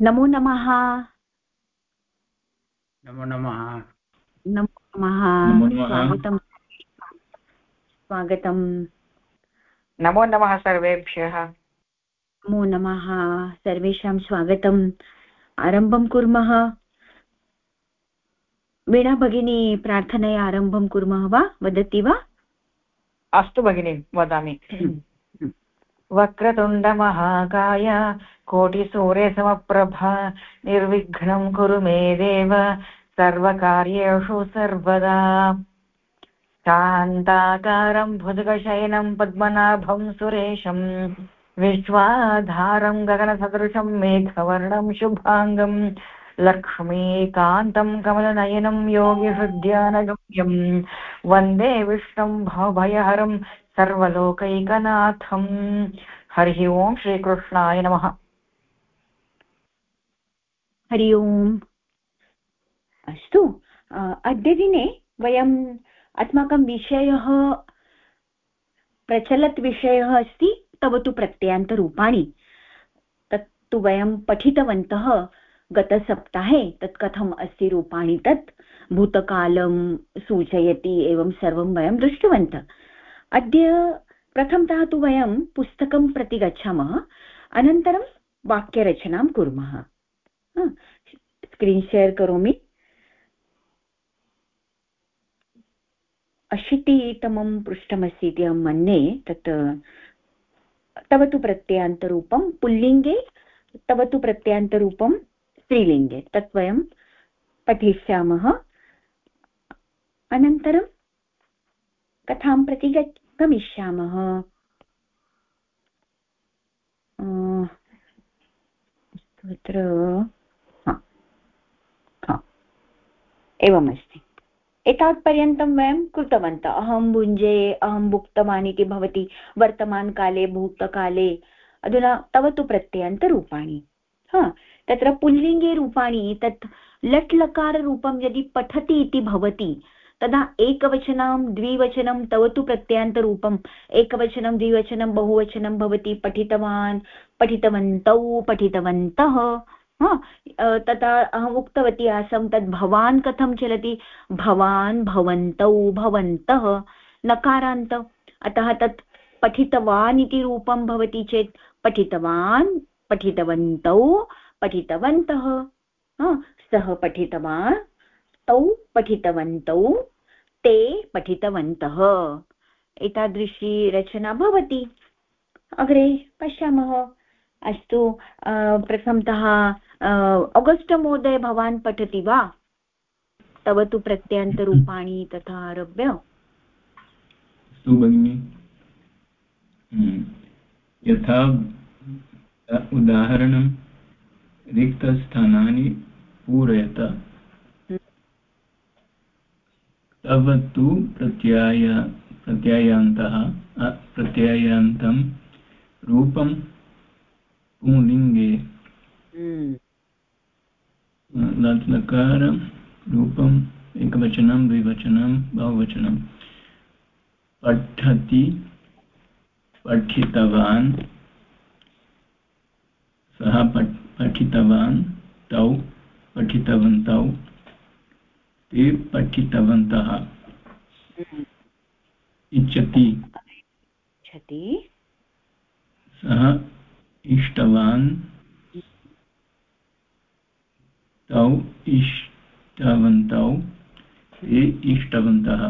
नमो नमः। नमो नमः। नमो नमः। स्वागतं स्वागतं नमो नमः सर्वेभ्यः। नमो नमः। सर्वेषां स्वागतम्। आरम्भं कुर्मः। वीणा भगिनी प्रार्थनया आरम्भं कुर्मः वा? वदति वा? अस्तु भगिनि वदामि। वक्रतुण्डमहाकाय कोटिसूर्यसमप्रभा निर्विघ्नं कुरु मे देव, सर्वकार्येषु सर्वदा। शान्ताकारं भुजगशयनं पद्मनाभं सुरेशं, विश्वाधारं गगनसदृशं मेघवर्णं शुभाङ्गं, लक्ष्मीकान्तं कमलनयनं योगिहृद्यानगम्यं, वंदे विष्णुं भवभयहरं सर्वलोकैकनाथम् हरिः ओम् श्रीकृष्णाय नमः। हरि ओम्। अस्तु अद्यदिने वयम् अस्माकं विषयः, प्रचलत् विषयः अस्ति तव तु प्रत्ययान्तरूपाणि। तत्तु वयं पठितवन्तः गतसप्ताहे, तत् कथम् अस्ति रूपाणि तत् भूतकालं सूचयति एवं सर्वं वयं दृष्टवन्तः। अद्य प्रथमतः तु वयं पुस्तकं प्रति गच्छामः, अनन्तरं वाक्यरचनां कुर्मः। स्क्रीन् शेर् करोमि अशीतितमं पृष्ठमस्ति इति अहं मन्ये तत् तव तु प्रत्ययान्तरूपं पुल्लिङ्गे तव तु प्रत्ययान्तरूपं स्त्रीलिङ्गे। तत् वयं पठिष्यामः। अनन्तरं कथां प्रति गमिष्यामः। अत्र एवमस्ति। एतावत्पर्यन्तं वयं कृतवन्तः। अहं भुञ्जे, अहं भुक्तवान् इति भवति। वर्तमानकाले, भूतकाले, अधुना तव तु प्रत्ययन्तरूपाणि। हा, तत्र पुल्लिङ्गे रूपाणि, तत् लट् लकाररूपं यदि पठति इति भवति, तदा एकवचनं, द्विवचनं, तव तु प्रत्ययान्तरूपम्। एकवचनं, द्विवचनं, बहुवचनं भवति। पठितवान्, पठितवन्तौ, पठितवन्तः। तथा अहम् उक्तवती आसं तद् भवान् कथं चलति? भवान् भवन्तौ भवन्तः नकारान्त। अतः तत् पठितवान् इति रूपं भवति चेत् पठितवान् पठितवन्तौ पठितवन्तः। सः पठितवान् तौ पठितवन्तौ ते पठितवन्तः। एतादृशी रचना भवति। अग्रे पश्यामः। अस्तु प्रथमतः अगस्ट् महोदय भवान् पठति वा? तव तु प्रत्ययान्तरूपाणि तथा आरभ्य। अस्तु भगिनि। हम्म। यथा उदाहरणं, रिक्तस्थानानि पूरयत। तव तु प्रत्यय, प्रत्ययान्तः प्रत्ययान्तं रूपं पुंलिङ्गे लट् लकार रूपम् एकवचनं द्विवचनं बहुवचनं। पठति पठितवान् सः पठितवान् तौ पठितवन्तौ ते पठितवन्तः। इच्छति। इच्छति। सः इष्टवान्। तौ इष्टवन्तौ। ते इष्टवन्तः।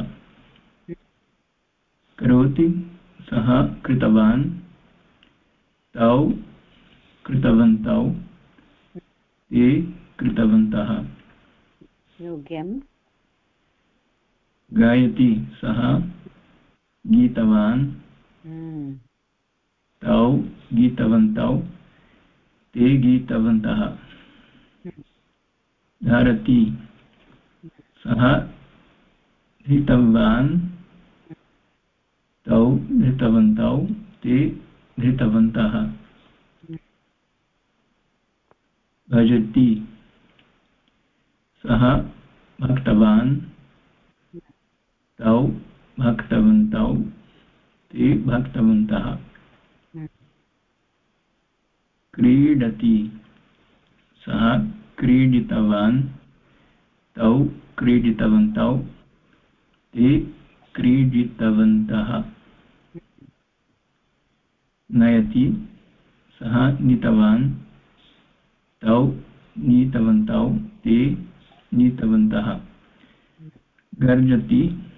करोति सः कृतवान्। तौ कृतवन्तौ। ते कृतवन्तः। योग्यम्। गायति सः। गीतवान्। हम्म। तौ गीतवन्तौ ते गीतवन्तः। धारति सः धृतवान्। तौ धृतवन्तौ, ते धृतवन्तः। भजति। सः भक्तवान्। तौ भक्तवन्तौ, ते भक्तवन्तः। क्रीडति। सः क्रीडितवान्, तौ क्रीडितवन्तौ ते क्रीडितवन्तः। नयति, सः नीतवान्, तौ नीतवन्तौ ते नीतवन्तः। गर्जति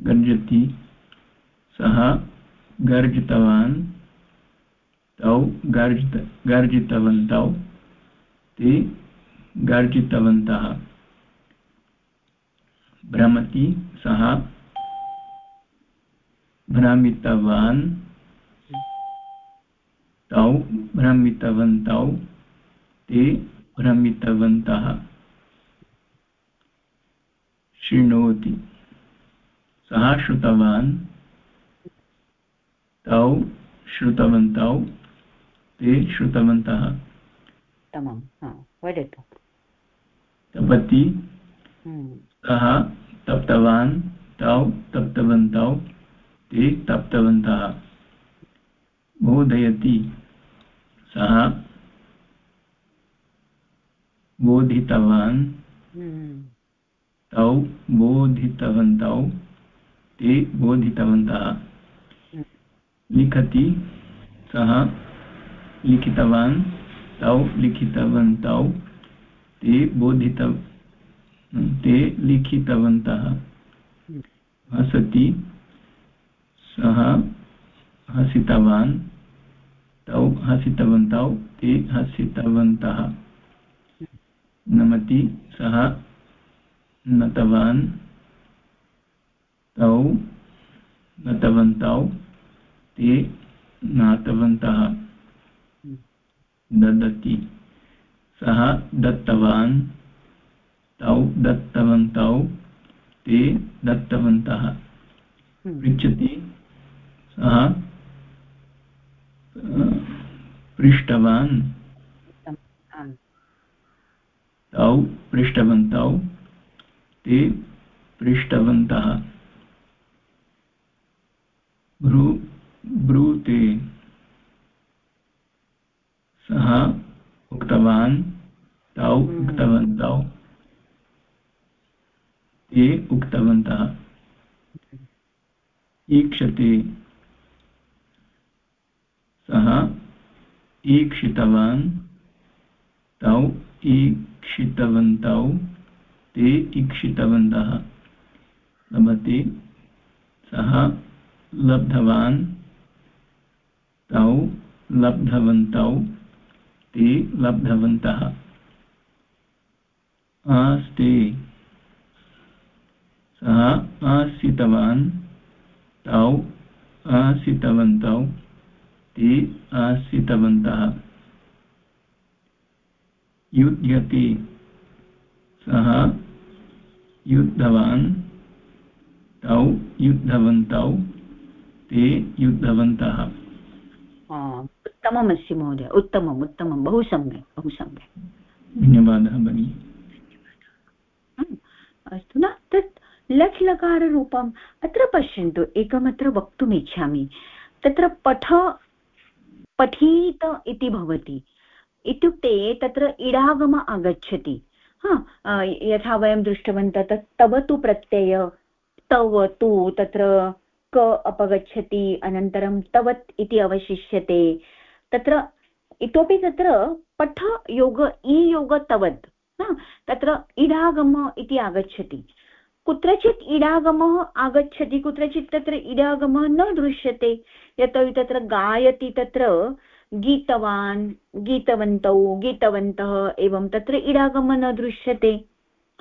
गर्जति, सः गर्जितवान् तौ गर्जित गर्जितवन्तौ ते गर्जितवन्तः। भ्रमति सः, भ्रमितवान् तौ भ्रमितवन्तौ ते भ्रमितवन्तः। शृणोति सः, श्रुतवान् तौ श्रुतवन्तौ ते श्रुतवन्तः। वदतु। तपति हम्म। सः तप्तवान् तौ तप्तवन्तौ ते तप्तवन्तः। बोधयति सः बोधितवान् हम्म। तौ बोधितवन्तौ ते बोधितवन्तः। लिखति सः लिखितवान् तौ, लिखितवन्तौ, ते बोधित ते लिखितवन्तः। हसति, सः हसितवान्, तौ हसितवन्तौ, ते हसितवन्तः। नमति, सः नतवान्, तौ नतवन्तौ, ते नातवन्तः। ददति। सः दत्तवान् तौ दत्तवन्तौ ते दत्तवन्तः। पृच्छति सः पृष्टवान्। तौ पृष्टवन्तौ ते पृष्टवन्तः। ब्रू ब्रूते। सः उक्तवान् तौ। उक्तवन्तौ ते उक्तवन्तः ईक्षते सः ईक्षितवान् तौ ईक्षितवन्तौ ते ईक्षितवन्तः लभते सः लब्धवान् तौ लब्धवन्तौ ते लब्धवन्तः। आस्ते। सः आसितवान् तौ आसितवन्तौ ते आसितवन्तः युध्यति। सः युद्धवान्, तौ युद्धवन्तौ, ते युद्धवन्तः। उत्तममस्ति महोदय। उत्तमम् उत्तमं बहु सम्यक् बहु सम्यक्। धन्यवादः भगिनि। अस्तु न तत् लट् लकाररूपम् अत्र पश्यन्तु एकमत्र वक्तुमिच्छामि। तत्र पठ पठीत इति भवति। इत्युक्ते तत्र इडागम आगच्छति। हा यथा वयं दृष्टवन्तः तत् तव तु प्रत्यय तव तु तत्र क अपगच्छति अनन्तरं तवत् इति अवशिष्यते। तत्र इतोपि तत्र पठ योग इ योग तवत् तत्र इडागम इति आगच्छति। कुत्रचित् इडागमः आगच्छति, कुत्रचित् तत्र इडागमः न दृश्यते। यतोहि तत्र गायति तत्र गीतवान्, गीतवन्तौ, गीतवन्तः एवं तत्र इडागमः न दृश्यते।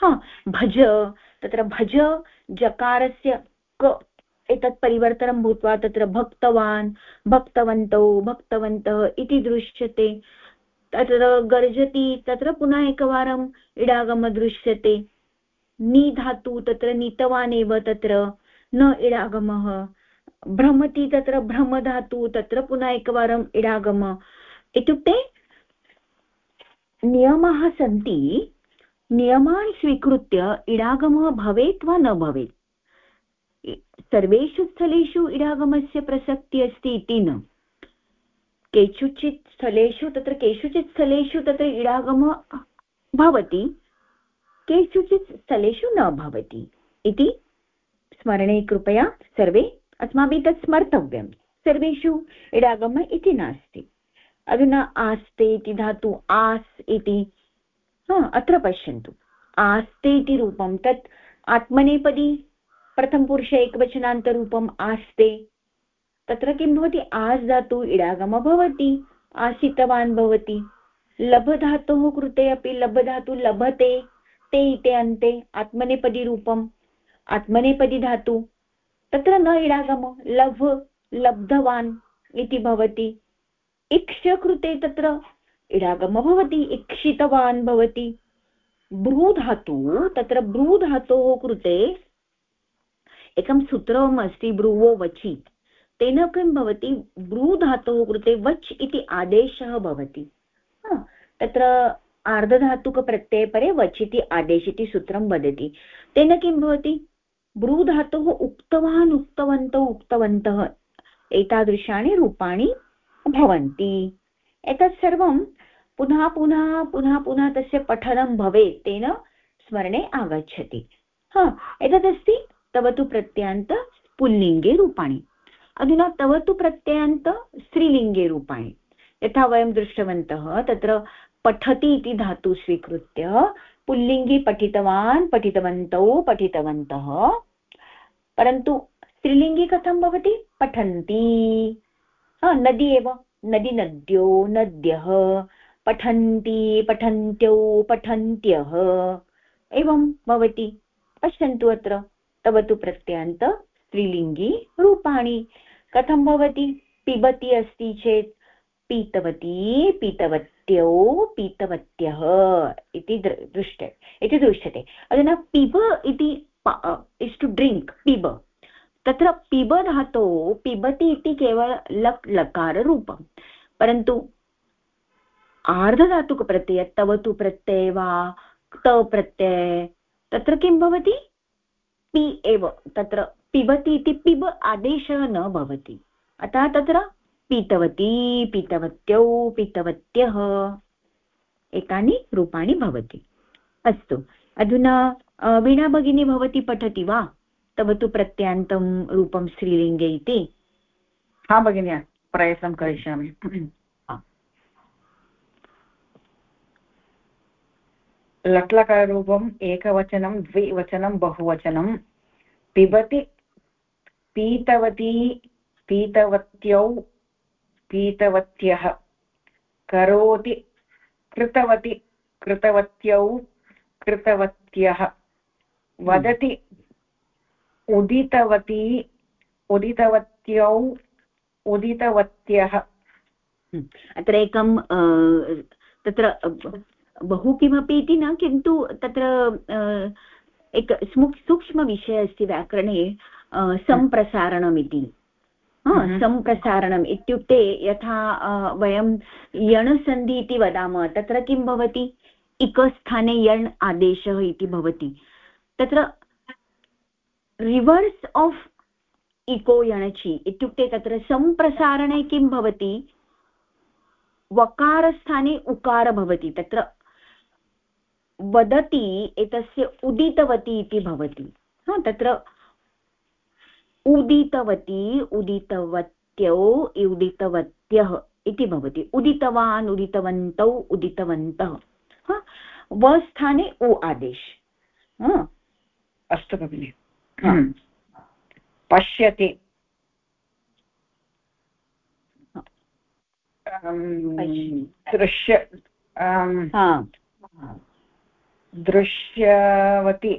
हा? भज, तत्र भज जकारस्य क एतत् परिवर्तनं भूत्वा तत्र भक्तवान्, भक्तवन्तौ, भक्तवन्तः इति दृश्यते। तत्र गर्जति, तत्र पुनः एकवारम् इडागमः दृश्यते। नि तत्र, नीतवान् एव तत्र, न इडागमः। भ्रमति तत्र, भ्रमधातु तत्र, पुनः एकवारम् इडागम। इत्युक्ते नियमाः सन्ति, नियमान् स्वीकृत्य इडागमः भवेत् वा न भवेत्? सर्वेषु स्थलेषु इडागमस्य प्रसक्तिः अस्ति इति न। केषुचित् स्थलेषु, तत्र केषुचित् स्थलेषु तत्र इडागमः भवति, केषुचित् स्थलेषु न भवति इति स्मरणे कृपया सर्वे अस्माभिः तत् स्मर्तव्यं। सर्वेषु इडागम इति नास्ति। अधुना आस्ते इति धातु आस् इति अत्र पश्यन्तु। आस्ते इति रूपं तत् आत्मनेपदी प्रथमपुरुष एकवचनान्तरूपम् आस्ते। तत्र किं भवति? आस् धातु इडागम भवति आसितवान् भवति। लभधातोः कृते अपि लभधातु लभते, ते इति अन्ते, आत्मनेपदीरूपम्, आत्मनेपदी धातु। तत्र न इडागम, लभ, लब्धवान् इति भवति। इक्ष कृते तत्र इडागम भवति इक्षितवान् भवति। भ्रूधातु तत्र भ्रूधातोः कृते एकं सूत्रम् अस्ति भ्रुवो वचि। तेन किं भवति? भ्रूधातोः कृते वच् इति आदेशः भवति। तत्र आर्धधातुकप्रत्यये वच् इति आदेश इति सूत्रं वदति। तेन किं भवति? ब्रूधातुः उक्तवान् उक्तवन्तौ उक्तवन्तः एतादृशानि रूपाणि भवन्ति। एतत् सर्वं पुनः पुनः पुनः पुनः तस्य पठनं भवेत्, तेन स्मरणे आगच्छति। हा, एतदस्ति तव तु प्रत्ययान्त पुल्लिङ्गे रूपाणि। अधुना तव तु प्रत्ययान्त स्त्रीलिङ्गे रूपाणि। यथा वयं दृष्टवन्तः, तत्र पठति इति धातु स्वीकृत्य पुल्लिङ्गी पठितवान्, पठितवन्तौ, पठितवन्तः। परन्तु स्त्रीलिङ्गी कथं भवति? पठन्ति। नदी एव। नदी नद्यो, नद्यः। पठन्ति, पठन्त्यौ, पठन्त्यः। एवं भवति। पश्यन्तु अत्र। तव तु प्रत्ययान्त स्त्रीलिङ्गी रूपाणि। कथं भवति? पिबति अस्ति चेत् पीतवती, पीतवत्यौ, पीतवत्यः इति दृष्ट, इति दृश्यते। अधुना पिब इति इस् टु ड्रिङ्क् पिब। तत्र पिब धातो, पिबति इति केवल लक् लकाररूपं परन्तु आर्धधातुकप्रत्यय तव तु प्रत्यय वा, त प्रत्यय, तत्र किं भवति? पि एव तत्र पिबति इति पिब आदेशः न भवति। अतः तत्र पीतवती पीतवत्यौ पीतवत्यः एतानि रूपाणि भवति। अस्तु अधुना वीणा भगिनी भवती पठति वा? तव तु प्रत्यान्तं रूपं स्त्रीलिङ्गे इति। हा भगिनी प्रयत्नं करिष्यामि। लट्लकाररूपम् एकवचनं, द्विवचनं, बहुवचनं। पिबति, पीतवती, पीतवत्यौ, पीतवत्यः। करोति, कृतवती, कृतवत्यौ, कृतवत्यः। वदति, उदितवती, उदितवत्यौ, उदितवत्यः। अत्र एकं तत्र बहु किमपि इति न किन्तु तत्र एक सूक्ष्मविषयः अस्ति व्याकरणे सम्प्रसारणमिति। सम्प्रसारणम् इत्युक्ते यथा वयं यणसन्धि इति वदामः तत्र किं भवति? इकस्थाने यण् आदेशः इति भवति। तत्र रिवर्स् आफ् इको यणचि इत्युक्ते तत्र सम्प्रसारणे किं भवति? वकारस्थाने उकार भवति तत्र वदति एतस्य उदितवती इति भवति। तत्र उदितवती उदितवत्यौ उदितवत्यः इति भवति। उदितवान् उदितवन्तौ उदितवन्तः। व स्थाने उ आदेश। अस्तु भगिनि। हम्म। पश्यति। दृश्य दृश्यवती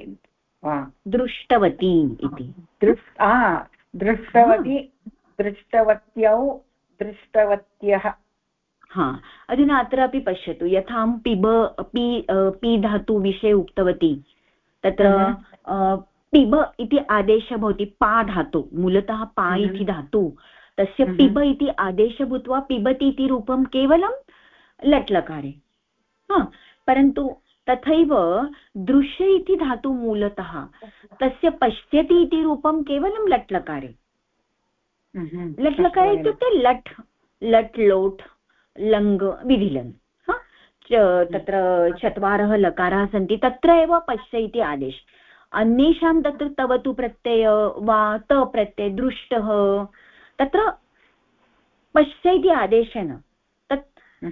दृष्टवती इति। दृष्टवती दृष्टवत्यौ दृष्टवत्यः। हा अधुना अत्रापि पश्यतु यथा पिब पि पि धातु विषये उक्तवती तत्र पिब इति आदेशः भवति पा धातु मूलतः पा इति धातु। तस्य पिब इति आदेशः भूत्वा पिबति इति रूपं केवलं लट्लकारे। हा परन्तु तथैव दृश्य इति धातु मूलतः। तस्य पश्यति इति रूपं केवलं लट् लकारे लट् लकारे इत्युक्ते लट् लट् लोट् लङ् विधिलङ् तत्र चत्वारः लकाराः सन्ति तत्र एव पश्य इति आदेश। अन्येषां तत्र तव तु प्रत्यय वा त प्रत्यय दृष्टः तत्र पश्य इति आदेशेन। तत्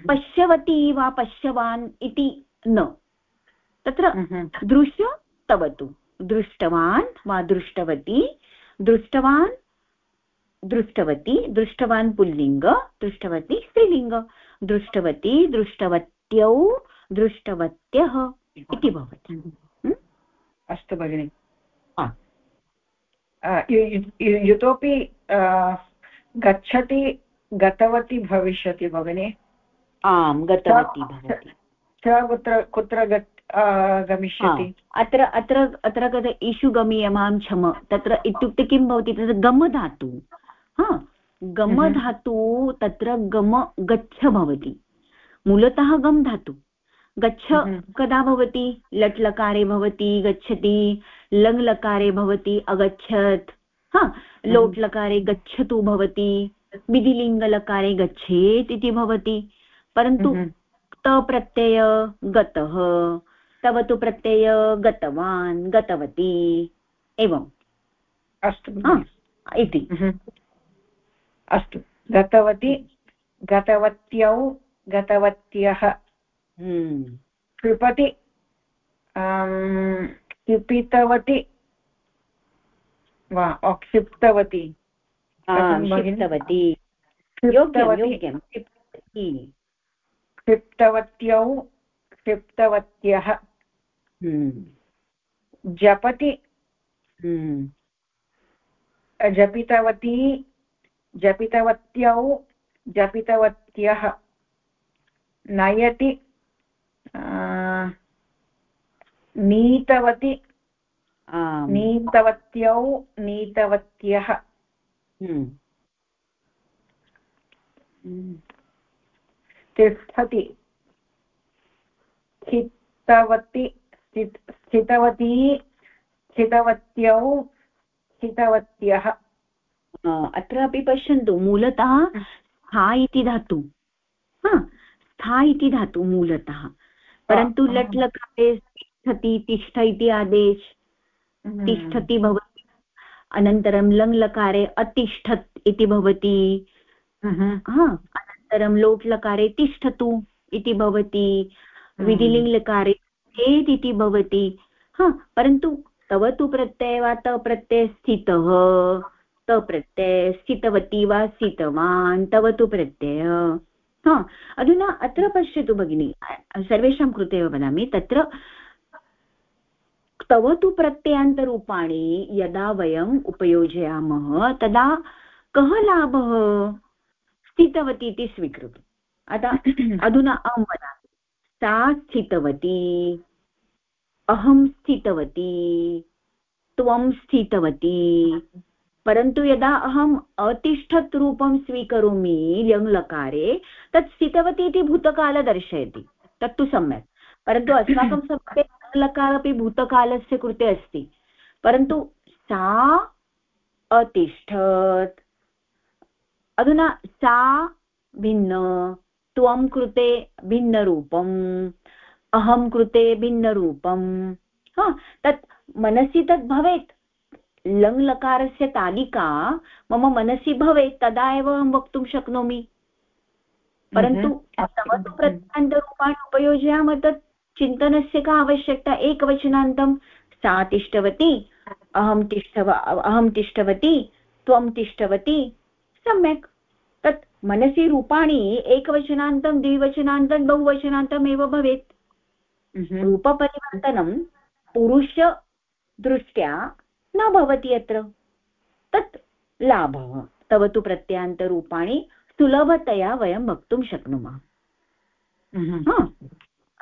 पश्यवती वा पश्यवान् इति न। तत्र दृश्य तव तु दृष्टवान् वा दृष्टवती दृष्टवान् दृष्टवती दृष्टवान् पुल्लिङ्ग दृष्टवती स्त्रीलिङ्ग। दृष्टवती दृष्टवत्यौ दृष्टवत्यः इति भवति। अस्तु भगिनि। इतोपि गच्छति गतवती भविष्यति भगिनि। आम् गतवती भवति। च कुत्र कुत्र गमिष्यति अत्र अत्र अत्र कथ इषु गमीयमां क्षम तत्र इत्युक्ते किं भवति तत्र गम धातु हा गम हम्म। धातु तत्र गम गच्छ भवति मूलतः गम् धातु गच्छ। कदा भवति लट् लकारे भवति गच्छति लङ् लकारे भवति अगच्छत् हा। लोट् लकारे गच्छतु भवति विधिलिङ्गलकारे गच्छेत् इति भवति परन्तु तप्रत्यय गतः तव तु प्रत्यय गतवान् गतवती। एवम्। अस्तु इति। अस्तु। गतवती गतवत्यौ गतवत्यः। हम्म। क्षिपति क्षिपितवती वा क्षिप्तवती। क्षिप्तवती। क्षिप्तवत्यौ क्षिप्तवत्यः। हम्म। जपति। हम्म। जपितवती जपितवत्यौ जपितवत्यः। नयति नीतवति। नीतवत्यौ नीतवत्यः। हम्म। तिष्ठति। स्थितवती स्थितवती स्थितवत्यौ स्थितवत्यः। अत्रापि पश्यन्तु मूलतः स्था इति धातु। स्था इति धातु मूलतः। परन्तु लट् लकारे तिष्ठति तिष्ठ इति आदेश। हम्म। तिष्ठति भवति अनन्तरं लङ् लकारे अतिष्ठत् इति भवति। हम्म। अनन्तरं लोट् लकारे तिष्ठतु इति भवति। हम्म। विधिलिङ्गलकारे चेत् इति भवति। हा, परन्तु तव तु प्रत्यय वा तप्रत्यय स्थितः? तप्रत्यय स्थितवती वा, स्थितवान्? तव तु प्रत्यय। हा, अधुना अत्र पश्यतु भगिनि। सर्वेषां कृते एव वदामि। तत्र तव तु प्रत्ययान्तरूपाणि यदा वयम् उपयोजयामः, तदा कः लाभः? स्थितवती इति स्वीकृतु अतः अधुना अहं वदामि। सा स्थितवती। अहं स्थितवती। त्वं स्थितवती। परन्तु यदा अहम् अतिष्ठत् रूपं स्वीकरोमि ल्यङ्लकारे तत् स्थितवती इति भूतकाल दर्शयति। तत्तु सम्यक्। परन्तु अस्माकं समीपे लकार अपि भूतकालस्य कृते अस्ति। परन्तु सा अतिष्ठत्। अधुना सा भिन्न। त्वं कृते भिन्नरूपम् अहं कृते भिन्नरूपं हा तत् मनसि तत् भवेत्। लङ्लकारस्य तालिका मम मनसि भवेत् तदा एव अहं वक्तुं शक्नोमि। परन्तु तव तु प्रत्ययान्तरूपाणि उपयोजयामः तत् चिन्तनस्य का आवश्यकता एकवचनान्तं। सा तिष्ठवती अहं तिष्ठव अहं तिष्ठवती त्वं तिष्ठवती। सम्यक्। तत् मनसि रूपाणि एकवचनान्तं द्विवचनान्तं बहुवचनान्तम् एव भवेत्। रूपपरिवर्तनं पुरुषदृष्ट्या न भवति अत्र। तत् लाभः। तव तु प्रत्यान्तरूपाणि सुलभतया वयं वक्तुं शक्नुमः।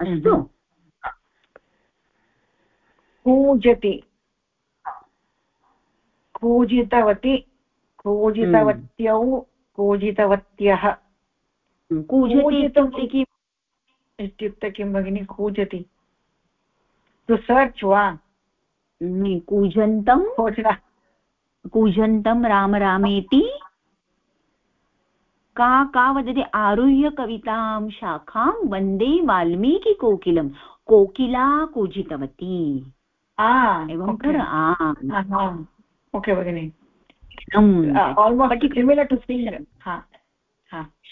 अस्तु। कूजति कूजितवती कूजितवत्यौ कूजितवत्यः। कूजति किम् इत्युक्ते किं भगिनि? कूजति। टु सर्च् वा कूजन्तं कूजन्तं राम रामेति का का वदति आरुह्य कवितां शाखां वंदे वाल्मीकिकोकिलं कोकिला कूजितवती एवं खलु ओके भगिनि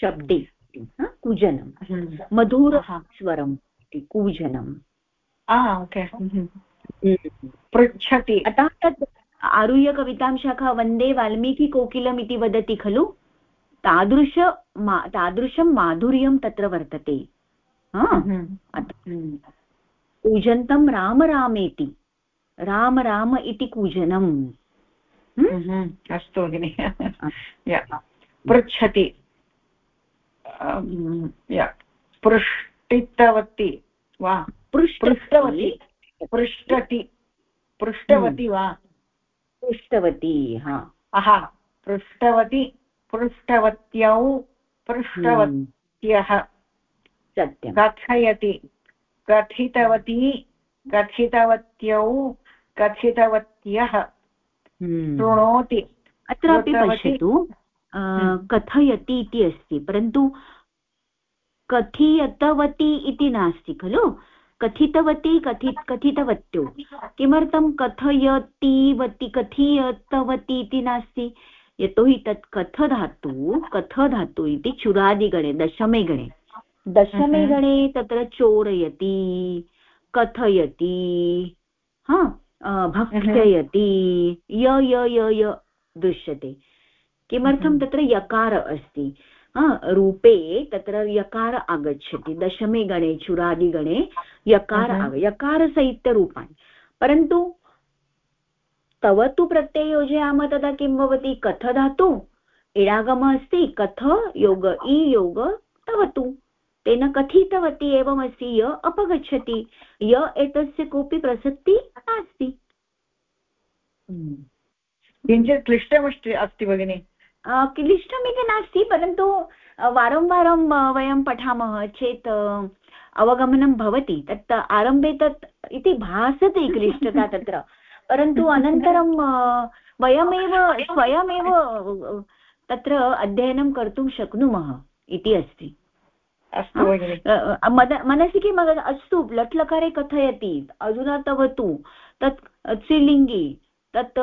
शब्दे कूजनं। मधुरस्वरम् इति कूजनम् ओके। पृच्छति अतः तत् आरुह्य कवितां शाखा वंदे वाल्मीकिकोकिलम् इति वदति खलु तादृश मा तादृशं माधुर्यं तत्र वर्तते कूजन्तं राम रामेति राम राम इति कूजनम् अस्तु भगिनि। पृच्छति। पृष्टितवती वा? पृष्टवती? पृष्टति। पृष्टवती वा? पृष्टवती हा। पृष्टवती पृष्टवत्यौ पृष्टवत्यः। सत्यं कथयति। कथितवती कथितवत्यौ कथितवत्यः। हम्म। शृणोति अत्रापि पश्यतु हम्म। कथयति इति अस्ति परन्तु कथीयतवती इति नास्ति खलु? कथितवती कथि कथितवत्यौ किमर्थं कथयतीवती कथीयतवती इति नास्ति? यतोहि तत् कथ धातु कथ धातु इति चुरादिगणे दशमे गणे दशमे हम्म। गणे तत्र चोरयति कथयति। हा? भक्षयति य य य य दृश्यते. किमर्थं। तत्र यकार अस्ति? रूपे तत्र यकार आगच्छति. दशमे गणे चुरादिगणे यकार आग यकारसहित्यरूपाणि परन्तु तव तु प्रत्यये योजयामः तदा किं भवति? कथ धातु इडागमः अस्ति कथ योग इ योग तवतु तेन कथितवती एवमस्ति य अपगच्छति य एतस्य कोऽपि प्रसक्तिः नास्ति। किञ्चित् क्लिष्टमस्ति अस्ति भगिनि? क्लिष्टमिति नास्ति परन्तु वारं वारं वयं पठामः चेत् अवगमनं भवति। तत् आरम्भे तत् इति भासते क्लिष्टता तत्र। परन्तु अनन्तरं वयमेव स्वयमेव तत्र अध्ययनं कर्तुं शक्नुमः इति अस्ति। अस्तु मनसि किम् अस्तु लट्लकारे कथयति। अधुना तव तु तत् स्त्रीलिङ्गि तत्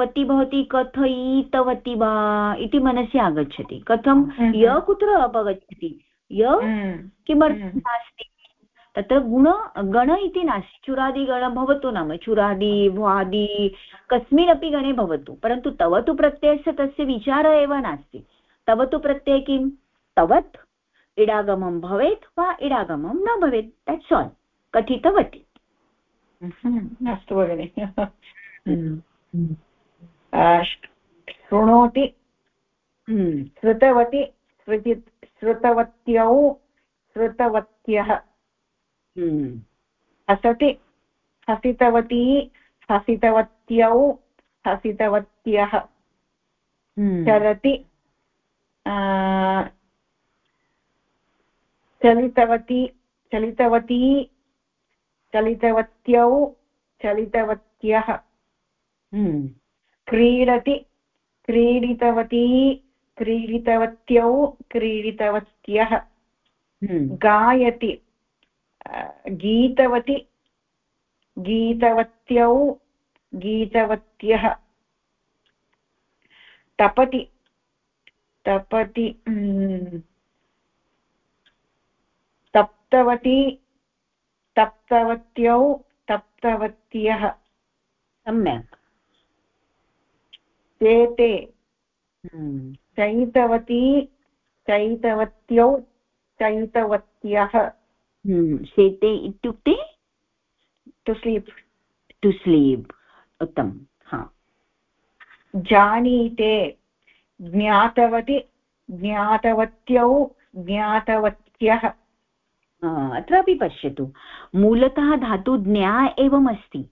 वती भवति कथयितवती वा इति मनसि आगच्छति। कथं? हम्म। य कुत्र अपगच्छति? य हम्म। किमर्थं हम्म। नास्ति? तत्र गुण गण इति नास्ति। चुरादिगण भवतु नाम। चुरादि भ्वादि कस्मिन्नपि गणे भवतु। परन्तु तव तु प्रत्ययस्य तस्य विचारः एव नास्ति। तव तु प्रत्यये किं तवत्। इडागमं भवेत् वा इडागमं न भवेत्? देट्स् आल् कथितवती। अस्तु भगिनि। शृणोति। हम्म। श्रुतवती श्रुति श्रुतवत्यौ श्रुतवत्यः। हम्म। हसति हसितवती हसितवत्यौ हसितवत्यः। हम्म। चलति चलितवती चलितवती चलितवत्यौ चलितवत्यः हम्म। क्रीडति क्रीडितवती क्रीडितवत्यौ क्रीडितवत्यः हम्म। गायति गीतवती गीतवत्यौ गीतवत्यः तपति तपति तप्तवती तप्तवत्यौ तप्तवत्यः। सम्यक्। ते ते। हम्म। चैतवती चैतवत्यौ चैतवत्यः। शेते हम्म। इत्युक्ते? टु स्लीप् टु स्लीप् उत्तमं हा। जानीते। ज्ञातवती ज्ञातवत्यौ ज्ञातवत्यः। अत्रापि पश्यतु। मूलतः धातु ज्ञा एवमस्ति।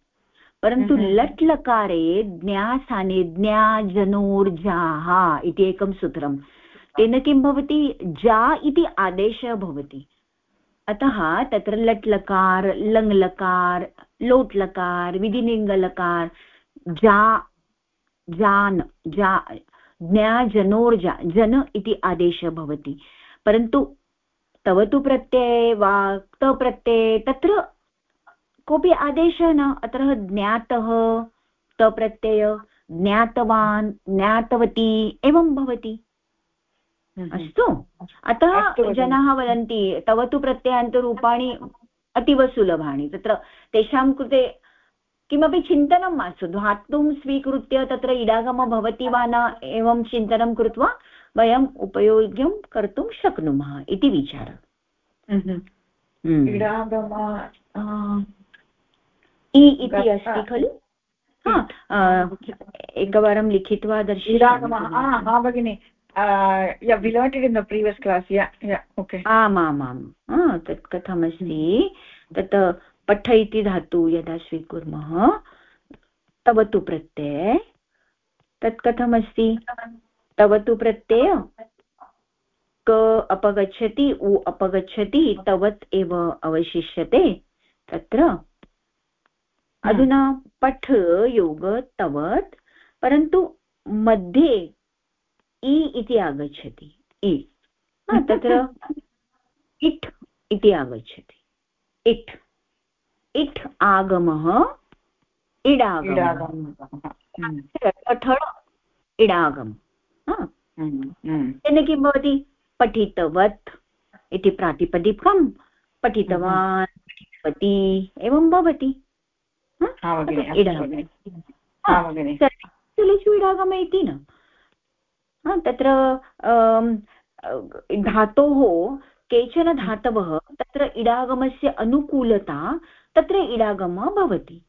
परन्तु हम्म, हम्म। लट् लकारे ज्ञास्थाने ज्ञा जनोर्जाः इति एकं सूत्रं। तेन किं भवति? जा इति आदेशः भवति। अतः तत्र लट् लकार लङ् लकार लोट् लकार विधिलिङ्गलकार जा जान् जा ज्ञाजनोर्जा जन इति आदेशः भवति। परन्तु तव तु प्रत्यये वा तप्रत्यये तत्र कोऽपि आदेशः न अत्र ज्ञातः तप्रत्यय ज्ञातवान् ज्ञातवती एवं भवति। हम्म, हम्म। अस्तु। अतः जनाः वदन्ति तव तु प्रत्ययान्तरूपाणि अतीव सुलभानि तत्र तेषां कृते किमपि चिन्तनं मास्तु। धातुं स्वीकृत्य तत्र इडागमः भवति वा न एवं चिन्तनं कृत्वा वयम् उपयोग्यं कर्तुं शक्नुमः इति विचारः। हम्म, इ इति अस्ति खलु? एकवारं लिखित्वा दर्शयामः भगिनि yeah we learned it in the previous class yeah yeah okay आमामाम् तत् कथमस्ति? तत् पठ इति धातु यदा स्वीकुर्मः तव तु प्रत्यय। तत् कथमस्ति? तव तु प्रत्यय क अपगच्छति उ अपगच्छति तवत् एव अवशिष्यते तत्र अधुना पठ योग तवत् परन्तु मध्ये इ इति आगच्छति इ तत्र इट् इति आगच्छति इट् इट् आगमः इडागमः इडागम हम्म, हम्म। तेन किं भवति पठितवत् इति प्रातिपदिकं पठितवान् पठितवती एवं भवति। स्थलेषु इडागम। इति न। तत्र धातोः केचन धातवः तत्र इडागमस्य अनुकूलता तत्र इडागमः भवति।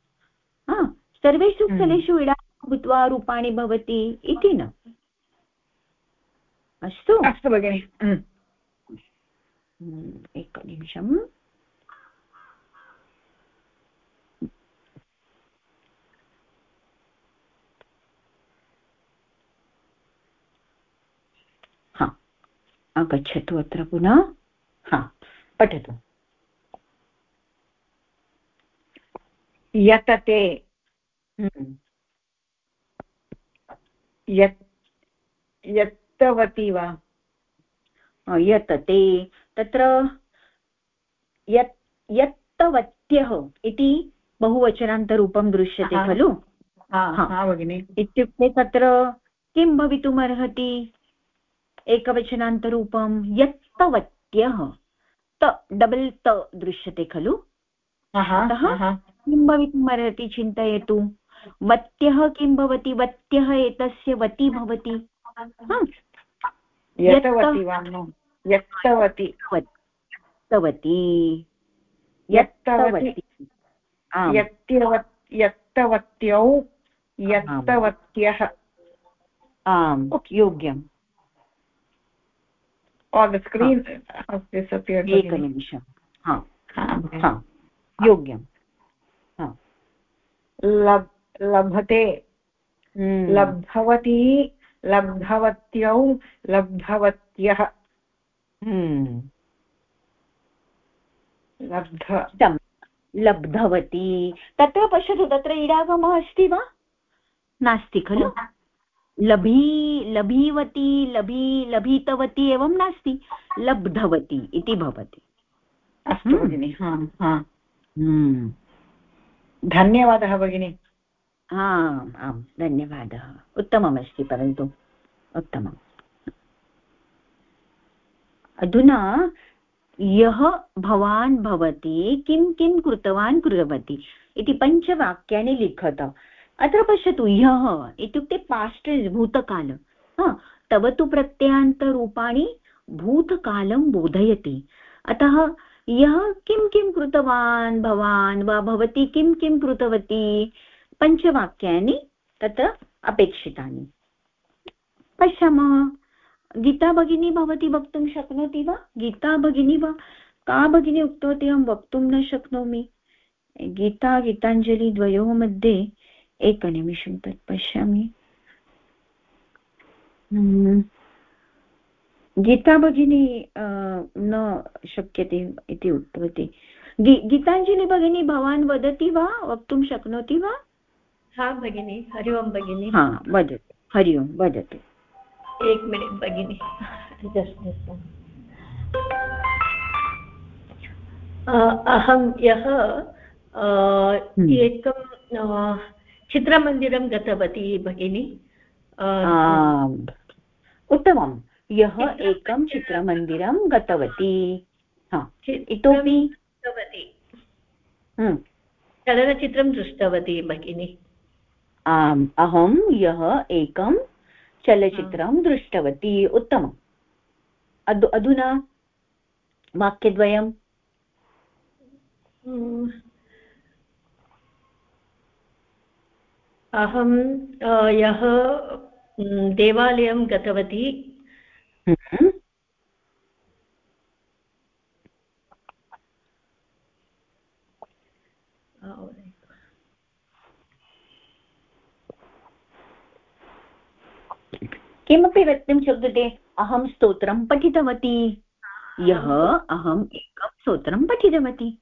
सर्वेषु हम्म। स्थलेषु इडागमः भूत्वा रूपाणि भवति इति न। अस्तु। अस्तु भगिनि। एकनिमिषम्। गच्छतु अत्र पुनः। हा पठतु। यतते। हम्म। यत् यत्तवती वा? यतते तत्र यत् यत्तवत्यः इति बहुवचनान्तरूपं दृश्यते खलु? भगिनि। इत्युक्ते तत्र किं भवितुमर्हति? एकवचनान्तरूपं यत्तवत्यः त डबल् त दृश्यते खलु? अतः किं भवितुमर्हति चिन्तयतु? वत्यः किं भवति? वत्यः एतस्य वति भवति? यत्तवती। यत्तवत्यौ यत्तवत्यः। आम् योग्यम्। Or the screen has disappeared एकनिमिषं। योग्यं लभते। लब्धवती लब्धवत्यौ लब्धवत्यः। लब्ध। लब्धवती। तत्र पश्यतु तत्र इडागमः अस्ति वा? नास्ति खलु। लभी लभीवती लभी लभीतवती एवं नास्ति। लब्धवती इति भवति। अस्तु हम्म। भगिनि हम्म। धन्यवादः भगिनि। आम् आम्, धन्यवादः। उत्तममस्ति, परन्तु उत्तमम्। अधुना यः भवान् भवति, किं किं कृतवान् कृतवती इति पञ्चवाक्यानि लिखत। अत्र पश्यतु ह्यः इत्युक्ते पास्ट् भूतकाल। तव तु प्रत्ययान्तरूपाणि भूतकालं बोधयति। अतः यः किं किं कृतवान्, भवान् वा भवती किं किं कृतवती? पञ्चवाक्यानि तत्र अपेक्षितानि। पश्यामः, गीता भगिनी भवती वक्तुं शक्नोति वा? गीता भगिनी वा? का भगिनी उक्तवती, अहं वक्तुं न शक्नोमि? गीता गीताञ्जलिद्वयोः मध्ये एकनिमिषं तत् पश्यामि। हम्म। गीता भगिनी न शक्यते इति उक्तवती। गी, गीताञ्जलि भगिनी भवान् वदति वा? वक्तुं शक्नोति वा? हा भगिनि हरि ओं भगिनि. हा वदतु हरि ओं वदतु. एक मिनिट् भगिनि. अहं यः हम्म। एकं चित्रमन्दिरं गतवती भगिनि. उत्तमं. यः एकं चित्रमन्दिरं गतवती. इतोपि? हम्म। चलनचित्रं दृष्टवती भगिनि. आम् अहं यः एकं चलचित्रं दृष्टवती उत्तमम्। अधु अधुना वाक्यद्वयम्। हम्म। अहं यः देवालयं गतवती। किमपि वक्तुं शक्यते? अहं स्तोत्रं पठितवती। यः अहम् एकं स्तोत्रं पठितवती।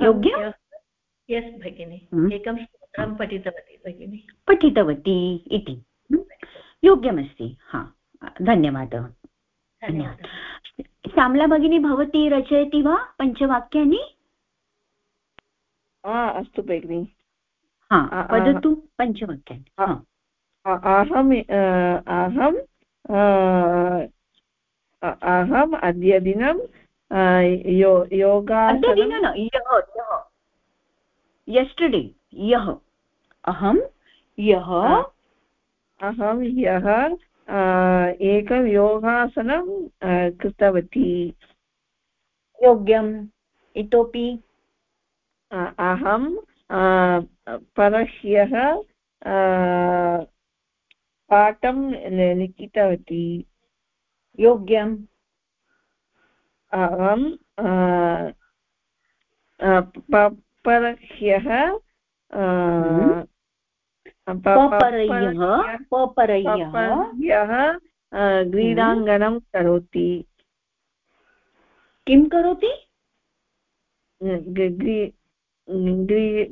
योग्यं यस् भगिनि। हम्म। एकं स्तोत्रं पठितवती भगिनि। पठितवती इति। हम्म। योग्यमस्ति। हा धन्यवादः। धन्यवादः। श्यामला भगिनी भवती रचयति वा पञ्चवाक्यानि? अस्तु भगिनि। हा वदतु पञ्चवाक्यानि। अहम् अहं अहम् अद्य दिनं योगासनं। यस्टर्डे यः अहं यः। अहं ह्यः एकं योगासनं कृतवती। योग्यम्। इतोपि। अहं परह्यः पाठं लिखितवती योग्यम् अहं परह्यः पपरयः क्रीडाङ्गनं करोति किं करोति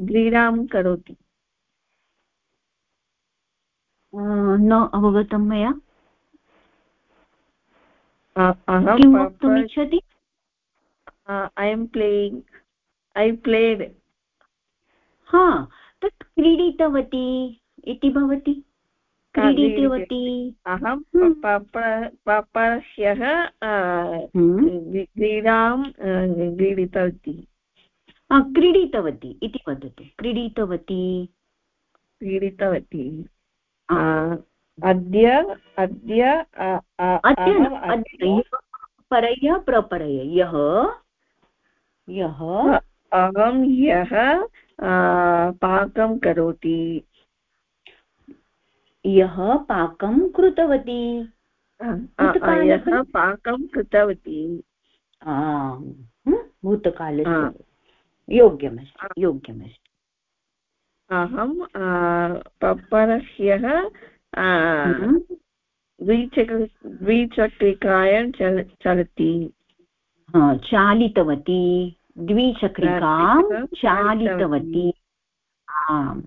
क्रीडां करोति न अवगतं मया। किं वक्तुमिच्छति? I am playing I played हा तत् क्रीडितवती इति भवति। क्रीडितवती। अहं ह्यः क्रीडां क्रीडितवती। क्रीडितवती इति वदतु। क्रीडितवती। क्रीडितवती। अद्य अद्य परय प्रपरय यः? यः? अहं ह्यः पाकं करोति। यः पाकं कृतवती? यः पाकं कृतवती। भूतकालस्य। योग्यमस्ति योग्यमस्ति। अहं परह्यः द्विचक् द्विचक्रिकायां चल चलति। चालितवती। द्विचक्रिकां चालितवती। आम्।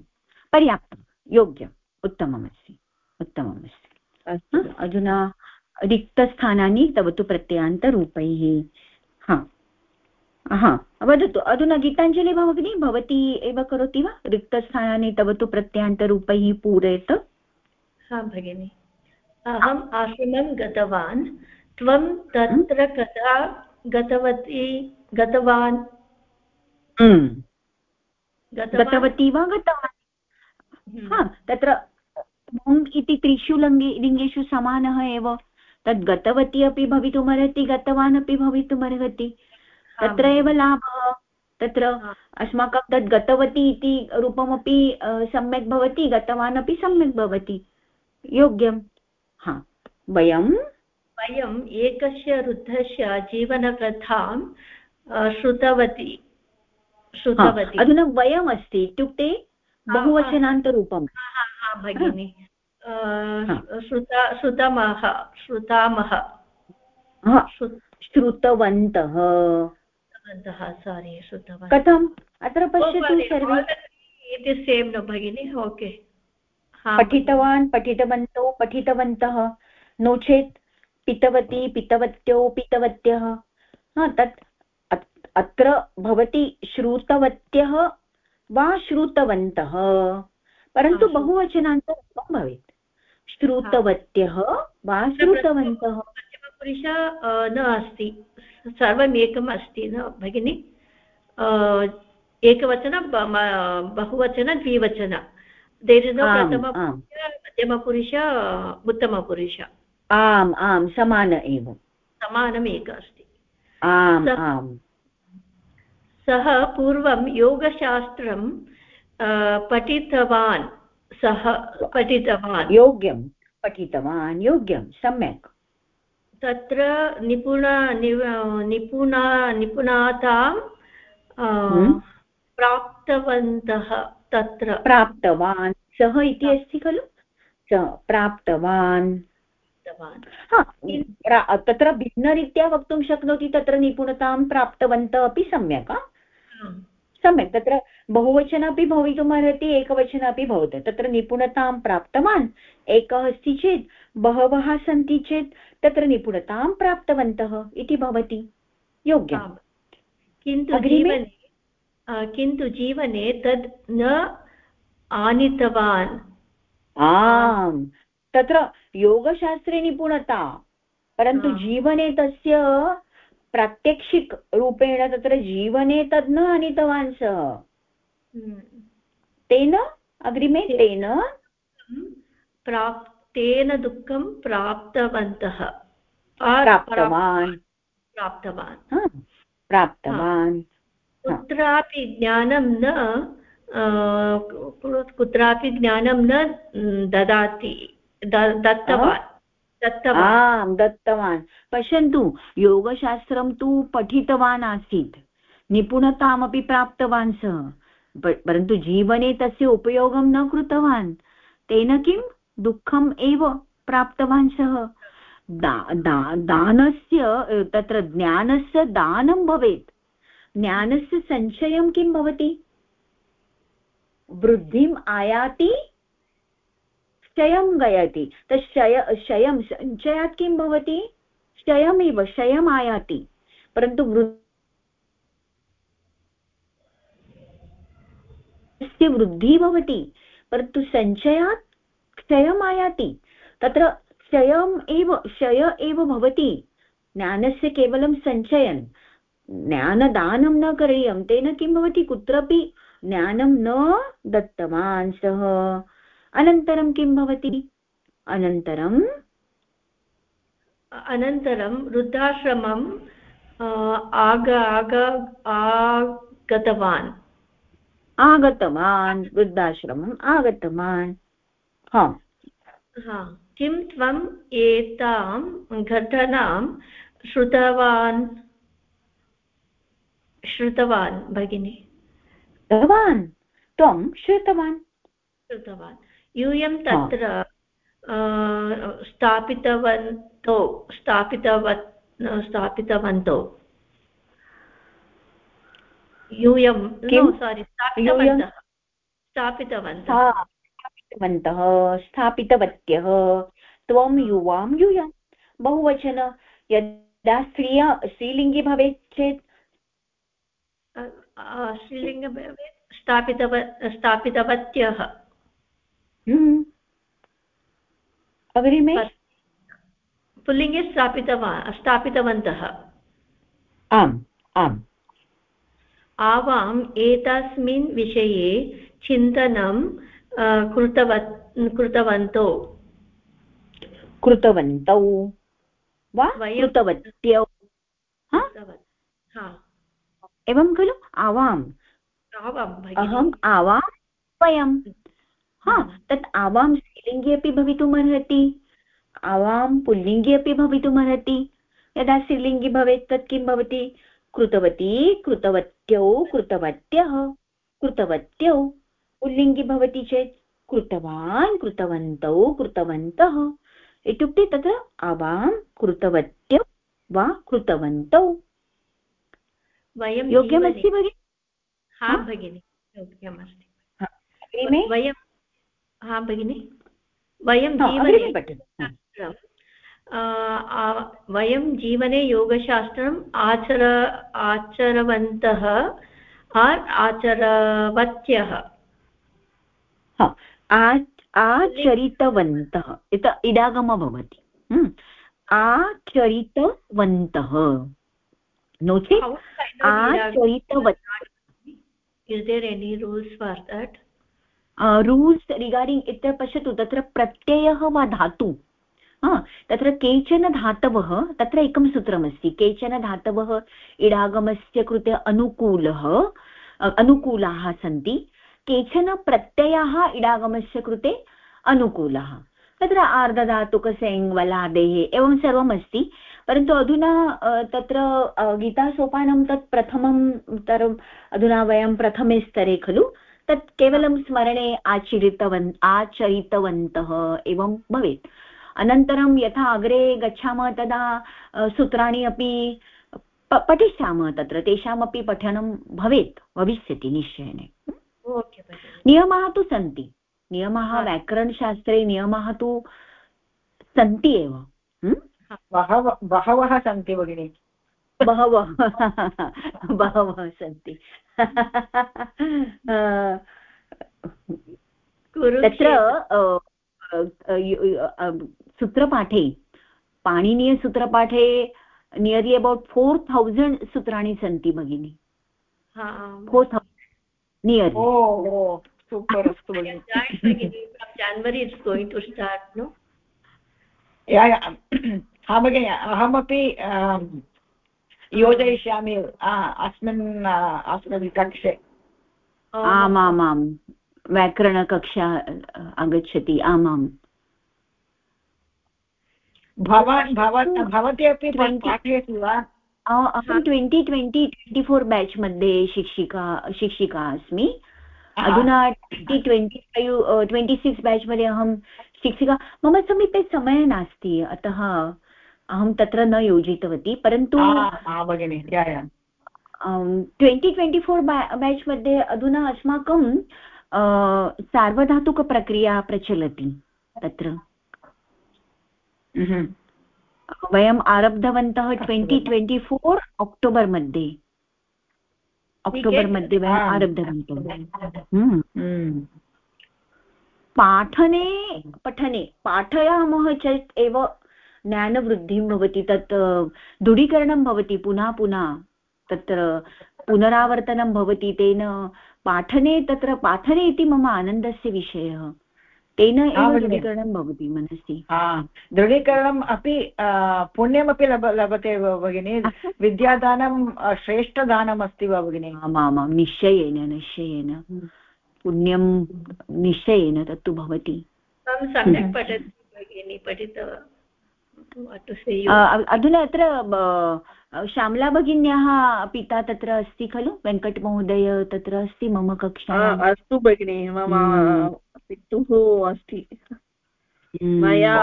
पर्याप्तं। योग्यम्। उत्तममस्ति। उत्तममस्ति। अधुना रिक्तस्थानानि तव तु प्रत्ययान्तरूपैः। हा। हा वदतु अधुना गीताञ्जलि भगिनी भवती एव करोति वा? रिक्तस्थानानि तव तु प्रत्ययान्तरूपैः पूरयत। हा भगिनि। अहम् आश्रमं गतवान्। त्वं तत्र कदा गतवती गतवान्। गतवती वा गतवान्। हा। तत्र भुङ् इति त्रिषु लङ्गे लिङ्गेषु समानः एव। तद् गतवती अपि भवितुमर्हति गतवान् अपि भवितुमर्हति। तत्र एव लाभः। तत्र अस्माकं तद् गतवती इति रूपमपि सम्यक् भवति गतवान् अपि सम्यक् भवति। योग्यं? हा। वयं? वयम् एकस्य वृद्धस्य जीवनकथां श्रुतवती। श्रुतवती। अधुना वयम् अस्ति इत्युक्ते बहुवचनान्तरूपं भगिनि। श्रुता श्रुतामः श्रुतामः। श्रुतवन्तः। सारि श्रुतवन्तः कथम्? अत्र पश्यतु सर्वे। इति सेम् न भगिनि? ओके पठितवान् पठितवन्तौ पठितवन्तः। नो चेत् पितवती पितवत्यौ पितवत्यः। तत् अत्र भवति श्रुतवत्यः वा श्रुतवन्तः। परन्तु बहुवचनान्तरूपं भवेत्? श्रुतवत्यः वा श्रुतवन्तः? पुरुष न अस्ति। सर्वम् एकम् अस्ति न भगिनि? एकवचन बहुवचन द्विवचन। देर् इस् नो मध्यमपुरुष उत्तमपुरुष। आम् आम् समान एव। समानम् एक अस्ति आम्। आम् सः पूर्वं योगशास्त्रं पठितवान्। सः पठितवान्। योग्यं पठितवान् योग्यं सम्यक्। तत्र निपुण निपुणा निपुणातां हम्म। प्राप्तवन्तः तत्र। प्राप्तवान्। सः इति अस्ति खलु? स प्राप्तवान्। तत्र भिन्नरीत्या वक्तुं शक्नोति तत्र निपुणतां प्राप्तवन्तः अपि सम्यक् सम्यक्। तत्र बहुवचन अपि भवितुमर्हति एकवचन अपि भवति। तत्र निपुणतां प्राप्तवान् एकः अस्ति चेत् बहवः सन्ति चेत् तत्र निपुणतां प्राप्तवन्तः इति भवति। योग्यम्। किन्तु जीवने किन्तु जीवने तद् न आनीतवान्। आम्। तत्र योगशास्त्रे निपुणता परन्तु जीवने तस्य प्रात्यक्षिकरूपेण तत्र जीवने तद् न आनीतवान् सः। हम्म। तेन अग्रिमे तेन प्राप्तेन दुःखं प्राप्तवन्तः। प्राप्तवान्। प्राप्तवान्। प्राप्तवान्। कुत्रापि ज्ञानं न कुत्रापि ज्ञानं न ददाति दत्तवान्। आम् दत्तवान्। पश्यन्तु योगशास्त्रं तु पठितवान् आसीत्। निपुणतामपि प्राप्तवान् सः। परन्तु जीवने तस्य उपयोगं न कृतवान्। तेन किं दुःखम् एव प्राप्तवान् सः। दा, दा, दानस्य तत्र ज्ञानस्य दानं भवेत्। ज्ञानस्य सञ्चयं किं भवति? वृद्धिम् आयाति क्षयं गयति। तत् क्षय क्षयं सञ्चयात् किं भवति? क्षयमेव क्षयम् आयाति। परन्तु वृद्धिः भवति। परन्तु सञ्चयात् क्षयम् आयाति तत्र क्षयम् एव क्षय एव भवति। ज्ञानस्य केवलं सञ्चयन् ज्ञानदानं न करणीयं। तेन किं भवति? कुत्रापि ज्ञानं न दत्तवान् सः। अनन्तरं किं भवति? अनन्तरम् अनन्तरं वृद्धाश्रमम् आग आग आगतवान्। आगतवान्। वृद्धाश्रमम् आगतवान्। हा। किं त्वम् एतां घटनां श्रुतवान्? श्रुतवान् भगिनि। श्रुतवान्? त्वं श्रुतवान्। श्रुतवान्। यूयं तत्र स्थापितवन्तौ स्थापितवत् स्थापितवन्तौ। यूयं सारि स्थापितवन्तः। स्थापितवन्तः। स्थापितवत्यः। त्वं युवां यूयं बहुवचन यदा स्त्रिय स्त्रीलिङ्गे भवेत् चेत् स्त्रीलिङ्गे भवेत् स्थापितव स्थापितवत्यः। हम्म। अग्रिमे। पुल्लिङ्गे स्थापितवान् स्थापितवन्तः। आम् आम्। आवाम् एतस्मिन् विषये चिन्तनं कृतवत् कृतवन्तौ कृतवन्तौ वा कृतवत्यौ एवं खलु आवाम् अहम् आवां वयं हा तत् आवां स्त्रीलिङ्गे अपि भवितुमर्हति आवां पुल्लिङ्गे अपि भवितुमर्हति यदा स्त्रीलिङ्गी भवेत् तत् किं भवति कृतवती कृतवत्यौ कृतवत्यः कृतवत्यौ पुल्लिङ्गी भवति चेत् कृतवान् कृतवन्तौ कृतवन्तः। इत्युक्ते तत्र आवां कृतवत्यौ वा कृतवन्तौ। वयं योग्यमस्ति भगिनि? हा भगिनि योग्यमस्ति। वयं हा भगिनि? वयं जीवने वयं जीवने योगशास्त्रम् आचर आचरवन्तः आ- आचरवत्यः। हा, आचरितवन्तः. इत इडागमः भवति. हम्म। आचरितवन्तः. नो चेत् आचरितवन्तः. रूल्स् रिगार्डिङ्ग् इत्य पश्यतु तत्र प्रत्ययः वा धातु? तत्र केचन धातवः तत्र एकं सूत्रमस्ति. केचन धातवः इडागमस्य कृते अनुकूलः अनुकूलाः सन्ति. केचन प्रत्ययाः इडागमस्य कृते अनुकूलः। तत्र आर्धधातुकसेङ् वलादेः एवं सर्वम् अस्ति परन्तु अधुना तत्र गीतासोपानं तत् प्रथमं तरम् अधुना वयं प्रथमे स्तरे खलु तत् केवलं स्मरणे आचरितवन् आचरितवन्तः एवं भवेत्। अनन्तरं यथा अग्रे गच्छामः तदा सूत्राणि अपि पठिष्यामः तत्र तेषामपि पठनं भवेत् भविष्यति निश्चयेन। नियमाः तु सन्ति। नियमाः व्याकरणशास्त्रे नियमाः तु सन्ति एव। बहवः सन्ति भगिनि। बहवः। बहवः सन्ति। तत्र सूत्रपाठे पाणिनीयसूत्रपाठे नियर्लि अबौट् फोर् थौसण्ड् सूत्राणि सन्ति भगिनि। Four thousand nearly oh oh super अस्तु भगिनि january it's going to start no? या हा भगिनि अहमपि आम्, योजयिष्यामि अस्मिन् अस्मिन् कक्षे आमामां व्याकरणकक्षा आगच्छति आमाम्. भवान् भव भवती अपि पाठयति वा? अहं twenty twenty twenty four batch मध्ये शिक्षिका शिक्षिका अस्मि। अधुना twenty twenty five twenty six batch मध्ये अहं शिक्षिका। मम समीपे समयः नास्ति अतः अहं तत्र न योजितवती परन्तु ट्वेण्टि ट्वेण्टि फोर् बेच् मध्ये अधुना अस्माकं सार्वधातुकप्रक्रिया प्रचलति तत्र. वयम् आरब्धवन्तः ट्वेण्टि ट्वेण्टि फोर् अक्टोबर् मध्ये अक्टोबर् मध्ये वयम्. आरब्धवन्तः हम्म। हम्म. पाठने पठने पाठयामः चेत् एव ज्ञानवृद्धिं भवति तत् दृढीकरणं भवति पुनः पुनः तत्र पुनरावर्तनं भवति तेन पाठने तत्र पाठने इति मम आनन्दस्य विषयः तेन एव। दृढीकरणं भवति मनसि। हा दृढीकरणम् अपि पुण्यमपि लभ लभते भगिनि। विद्यादानं आ, श्रेष्ठदानम् अस्ति वा भगिनि? आमामां निश्चयेन निश्चयेन। पुण्यं निश्चयेन तत्तु भवति। सम्यक् पठति भगिनि पठितवा। अधुना अत्र श्यामला भगिन्याः पिता तत्र अस्ति खलु? वेङ्कटमहोदय तत्र अस्ति मम आ, कक्षायाम् अस्तु भगिनि मम हम्म। पितुः अस्ति हम्म। मया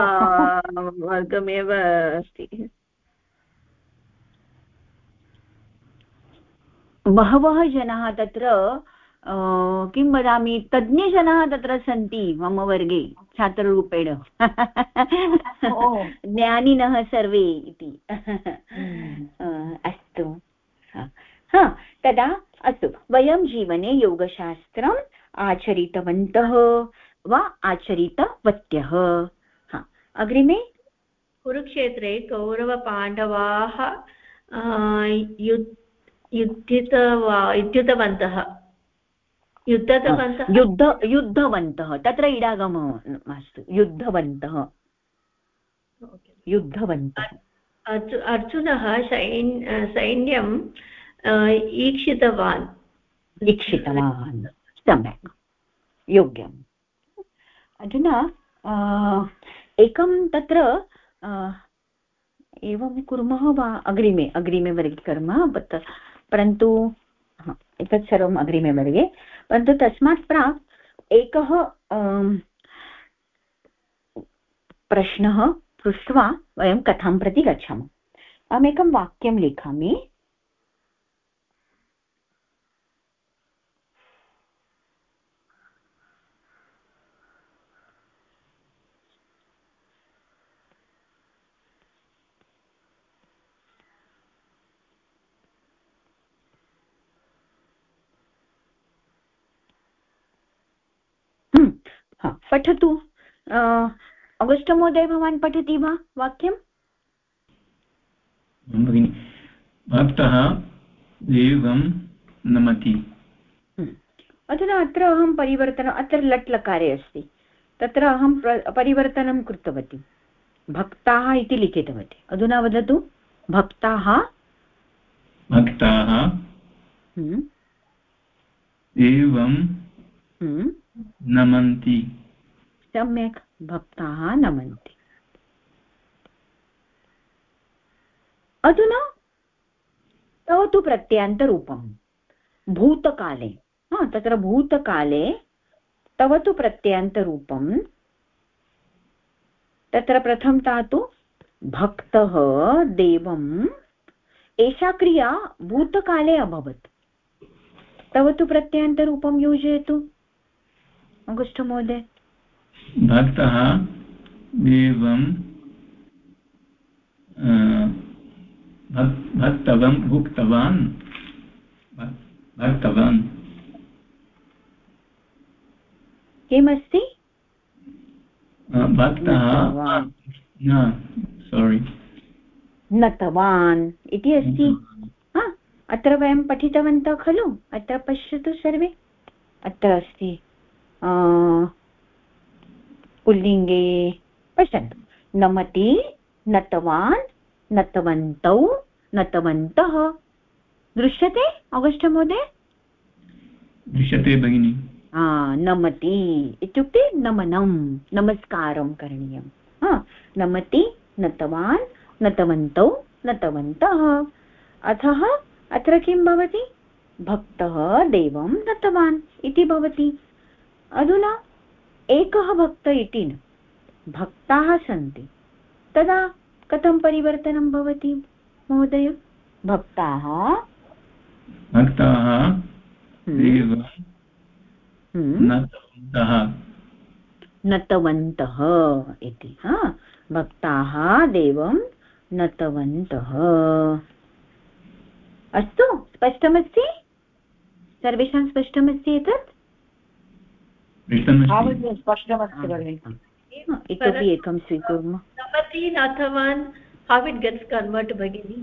वर्गमेव अस्ति बहवः जनाः तत्र किं वदामि तज्ञजनाः तत्र सन्ति मम वर्गे छात्ररूपेण। ज्ञानिनः सर्वे इति हम्म। अस्तु तदा अस्तु वयं जीवने योगशास्त्रम् आचरितवन्तः वा आचरितवत्यः। हा अग्रिमे। कुरुक्षेत्रे कौरवपाण्डवाः युद्धितवा युद्धितवन्तः। युद्धतवन्तः? युद्ध युद्धवन्तः। तत्र इडागमः मास्तु। युद्धवन्तः। युद्धवन्तः। अर्जु अर्जुनः सैन् ईक्षितवान्। दीक्षितवान् सम्यक्, योग्यम्। अधुना एकं तत्र एवं कुर्मः वा? अग्रिमे अग्रिमे वर्गे कुर्मः परन्तु एतत् सर्वम् अग्रिमे वर्गे। परन्तु तस्मात् प्राक् एकः प्रश्नः पृष्ट्वा वयं कथां प्रति गच्छामः। अहमेकं वाक्यं लिखामि। पठतु। अगस्ट् महोदय भवान् पठति वा? वाक्यम्? भगिनि भक्तः देवं नमति। हम्म। अधुना अत्र अहं परिवर्तनम् अत्र लट् लकारे अस्ति। तत्र अहं परिवर्तनं कृतवती। भक्ताः इति लिखितवती। अधुना वदतु भक्ताः? भक्ताः हम्म। एवं हम्म। नमन्ति। सम्यक् भक्ताः नमन्ति अधुना तव तु प्रत्ययान्तरूपं भूतकाले। तत्र भूतकाले तव तु प्रत्ययान्तरूपं तत्र प्रथमता तु भक्तः देवम् एषा क्रिया भूतकाले अभवत्। तव तु प्रत्ययान्तरूपं योजयतु अगस्ठ महोदय। भक्तः देवं भक्तवं भुक्तवान्। भक्तवान्। किमस्ति? भक्तः सोरि नतवान् इति अस्ति। अत्र वयं पठितवन्तः खलु? अत्र पश्यतु सर्वे। अत्र अस्ति। पुल्लिङ्गे पश्यन्तु। नमति नतवान् नतवन्तौ नतवन्तः। दृश्यते अगस्ट् महोदय? दृश्यते भगिनि। नमति। इत्युक्ते नमनं नमस्कारं करणीयं नमति नतवान् नतवन्तौ नतवन्तः। अतः अत्र किं भवति? भक्तः देवं नतवान् इति भवति। अधुना एकः भक्त इति न। भक्ताः सन्ति। तदा कथं परिवर्तनं भवति महोदय? भक्ताः? भक्ताः हम्म। हम्म। नतवन्तः इति हा? भक्ताः देवं नतवन्तः। अस्तु स्पष्टमस्ति? सर्वेषां स्पष्टमस्ति एतत्? स्पष्टमस्ति इतोपि एकं स्वीकुर्मः नमति नथवान् हौ इट् गेट्स् कन्वर्ट् भगिनि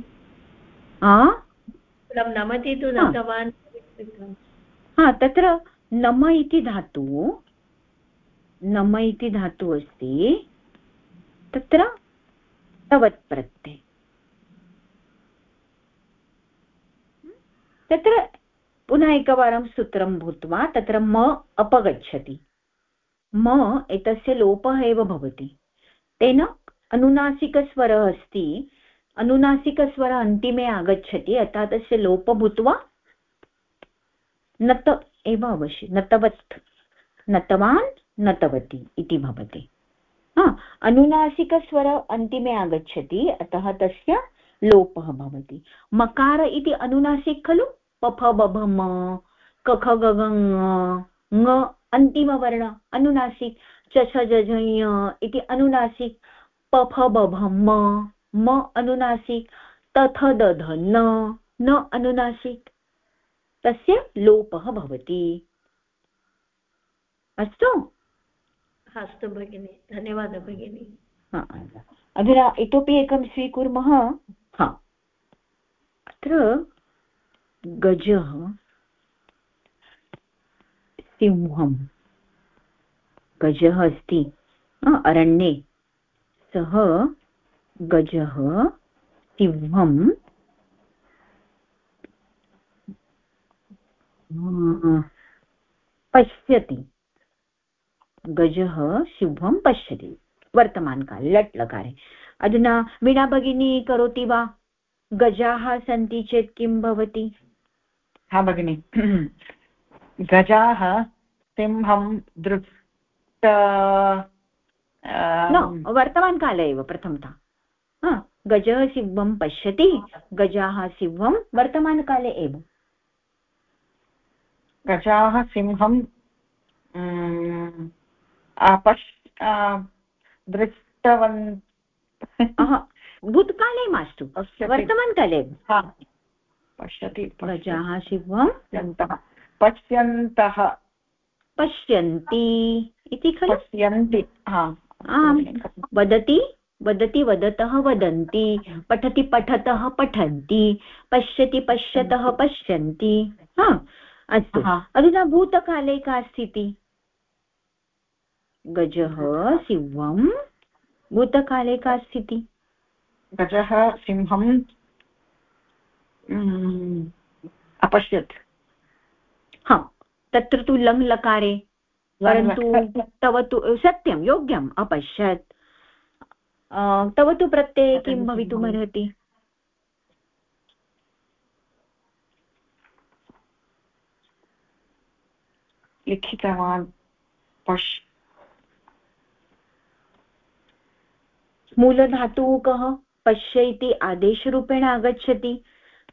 नमति तु नतवान् हा तत्र नम इति धातु नम इति धातु अस्ति तत्र तवत् प्रत्यय तत्र पुनः एकवारं सूत्रं भूत्वा तत्र म अपगच्छति। म एतस्य लोपः एव भवति। तेन अनुनासिकस्वरः अस्ति। अनुनासिकस्वरः अन्तिमे आगच्छति, अतः तस्य लोप भूत्वा नत एव अवश्य, नतवत्, नतवान्, नतवती इति भवति। हा, अनुनासिकस्वर अन्तिमे आगच्छति, अतः तस्य लोपः भवति। मकार इति अनुनासिक खलु? पफ बभ म कख गग ङ अन्तिमवर्ण अनुनासिक चछ जझञ इति अनुनासिक पफ बभ म म अनुनासिक तथ दध न न अनुनासिक। तस्य लोपः भवति। अस्तु? अस्तु भगिनि धन्यवादः भगिनि। अधुना इतोपि एकं स्वीकुर्मः। हा। अत्र गजः सिंहं गजः अस्ति अरण्ये। सः गजः सिंहं पश्यति। गजः शुभं पश्यति। वर्तमानकाले लट् लकारे अधुना वीणा भगिनी करोति वा? गजाः सन्ति चेत् किं भवति? हा भगिनि। गजाः सिंहं दृष्ट वर्तमानकाले एव प्रथमतः। गजः सिंहं पश्यति गजाः सिंहं वर्तमानकाले एव। गजाः सिंहं पश् दृष्टवन् भूतकाले मास्तु। वर्तमानकाले पश्यति गजाः सिंहं पश्यन्तः। पश्यन्ति। इति खलु? पश्यन्ति। हा। आम्। वदति वदति वदतः वदन्ति। पठति पठतः पठन्ति। पश्यति पश्यतः पश्यन्ति। हा अस्तु। अधुना भूतकाले का स्थितिः? गजः सिंहं। भूतकाले का स्थितिः? गजः सिंहं अपश्यत्। हा तत्र तु लङ् लकारे परन्तु तव तु सत्यं योग्यम् अपश्यत्। तव तु प्रत्यये किं भवितुमर्हति? लिखितवान् पश्। मूलधातुः कः? पश्य इति आदेशरूपेण आगच्छति।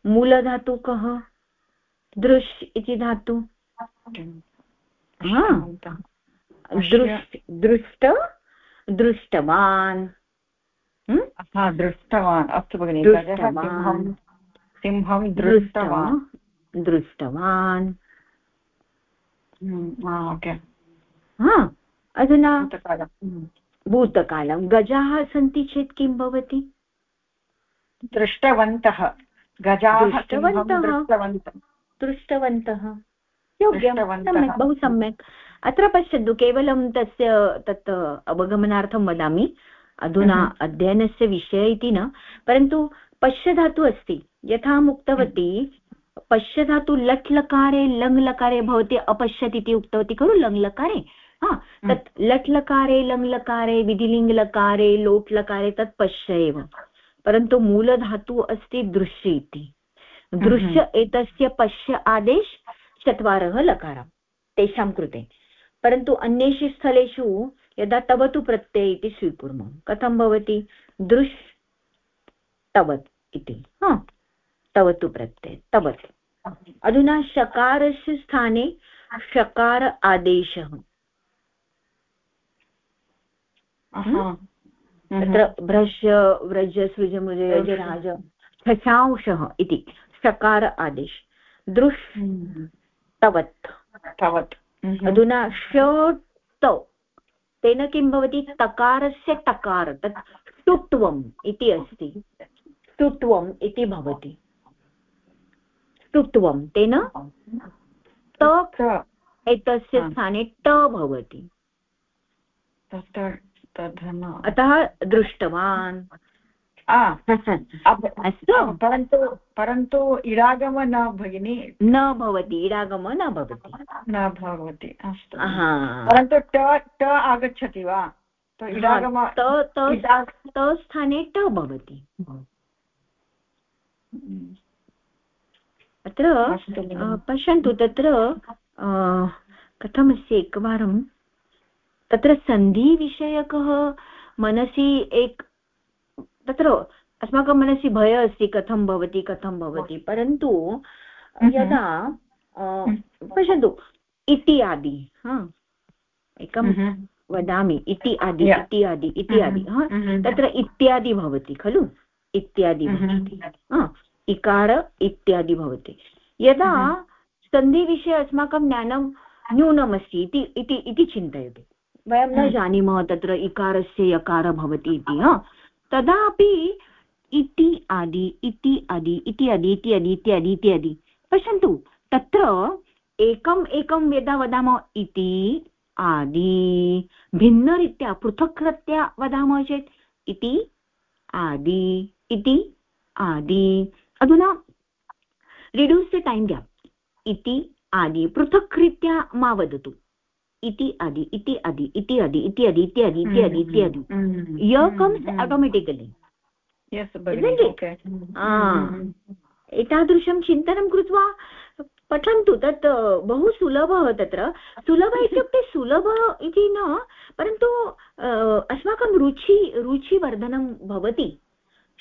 मूलधातुः कः? दृश् इति धातु। दृष्ट दृष्टवान्। दृष्टवान्। अस्तु भगिनि। सिंहं दृष्टवान्। दृष्टवान्। हम्म, अधुना हम्म। भूतकालं। गजाः सन्ति चेत् किं भवति? दृष्टवन्तः। गजाः दृष्टवन्तः। सम्यक् बहु सम्यक्। अत्र पश्यतु केवलं तस्य तत् अवगमनार्थं वदामि। अधुना अध्ययनस्य विषय इति न। परन्तु पश्यधातु अस्ति। यथा उक्तवती पश्यधातु लट् लकारे लङ् लकारे भवती अपश्यत् इति उक्तवती खलु लङ् लकारे हा तत् लट् लकारे लङ् लकारे विधिलिङ्ग् लकारे लोट् लकारे तत् पश्य एव। परन्तु मूलधातुः अस्ति दृश्य इति। दृश्य एतस्य पश्य आदेश चत्वारः लकारः तेषां कृते। परन्तु अन्येषु स्थलेषु यदा तव तु प्रत्यय इति स्वीकुर्मः कथं भवति? दृश् तवत् इति। हा तव तु प्रत्यय तवत्। अधुना शकारस्य स्थाने शकार आदेशः। तत्र भ्रश व्रज सृज मुज यज राज शशांशः इति शकार आदेश। दृश् हम्म। तवत्। हम्म। अधुना षट् तेन किं भवति? तकारस्य टकार तत् ष्टुत्वम् इति अस्ति। ष्टुत्वम् इति भवति। ष्टुत्वं तेन त एतस्य स्थाने ट भवति। अतः दृष्टवान्। अस्तु। परन्तु परन्तु इडागम न भगिनि। न भवति इडागम न भवति। न भवति अस्तु। परन्तु ट ट आगच्छति वा? तो इडागम त त त स्थाने ट भवति। अत्र पश्यन्तु तत्र कथमस्ति एकवारं तत्र सन्धिविषयकः मनसि एक तत्र अस्माकं मनसि भयः अस्ति कथं भवति कथं भवति परन्तु यदा अ, पश्यन्तु इति आदि हा एकं हम्म। वदामि इति आदि इति आदि इति आदि हा हम्म। तत्र इत्यादि भवति खलु? इत्यादि हम्म। भवति इकार इत्यादि भवति। यदा सन्धिविषये अस्माकं ज्ञानं न्यूनमस्ति इति चिन्तयतु। वयं न हम्म। जानीमः तत्र इकारस्य यकार भवति इति तदापि इति आदि इति आदि इति आदि इति आदि इत्यादि इत्यादि पश्यन्तु तत्र एकम् एकं यदा वदामः इति आदि भिन्नरीत्या पृथक्रीत्या वदामः चेत् इति आदि इति आदि। अधुना रिड्यूस् द टैम् ग्याप् इति आदि पृथक्रीत्या मा वदतु। इति आदि इति आदि इति आदि इति आदि इत्यादि इत्यादि इत्यादि हम्म। य हम्म। कम्स् हम्म। आटोमेटिकलि एतादृशं चिन्तनं कृत्वा पठन्तु तत् बहु सुलभः तत्र। सुलभ इत्युक्ते सुलभ इति न परन्तु अस्माकं रुचि रुचिवर्धनं भवति।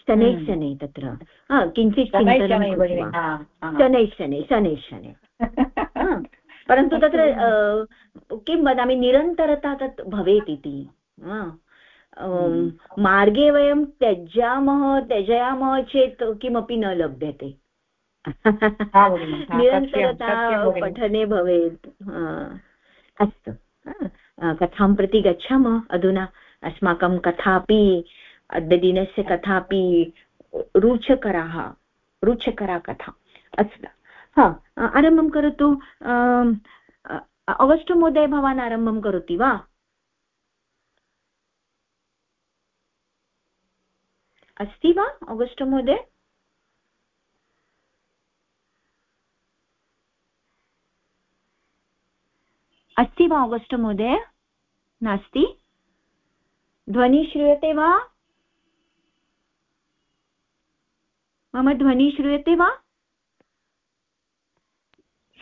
शनैः हम्म। शनैः तत्र। किञ्चित् चिन्तनं शनैः। शनैः शनैः शनैः परन्तु तत्र किं वदामि निरन्तरता तत् भवेत् इति। हा। अं, मार्गे वयं त्यजामः त्यजामः चेत् किमपि न लभ्यते। निरन्तरता पठने भवेत्। अस्तु। कथां प्रति गच्छामः अधुना? अस्माकं कथापि अद्यदिनस्य कथापि रुचकराः रुचकरा कथा। अस्तु। हा आरम्भं करोतु. अगस्ट् महोदय भवान् आरम्भं करोति वा? अस्ति वा अगस्ट् महोदय अस्ति वा आगस्ट् महोदय नास्ति? ध्वनिः श्रूयते वा? मम ध्वनिः श्रूयते वा?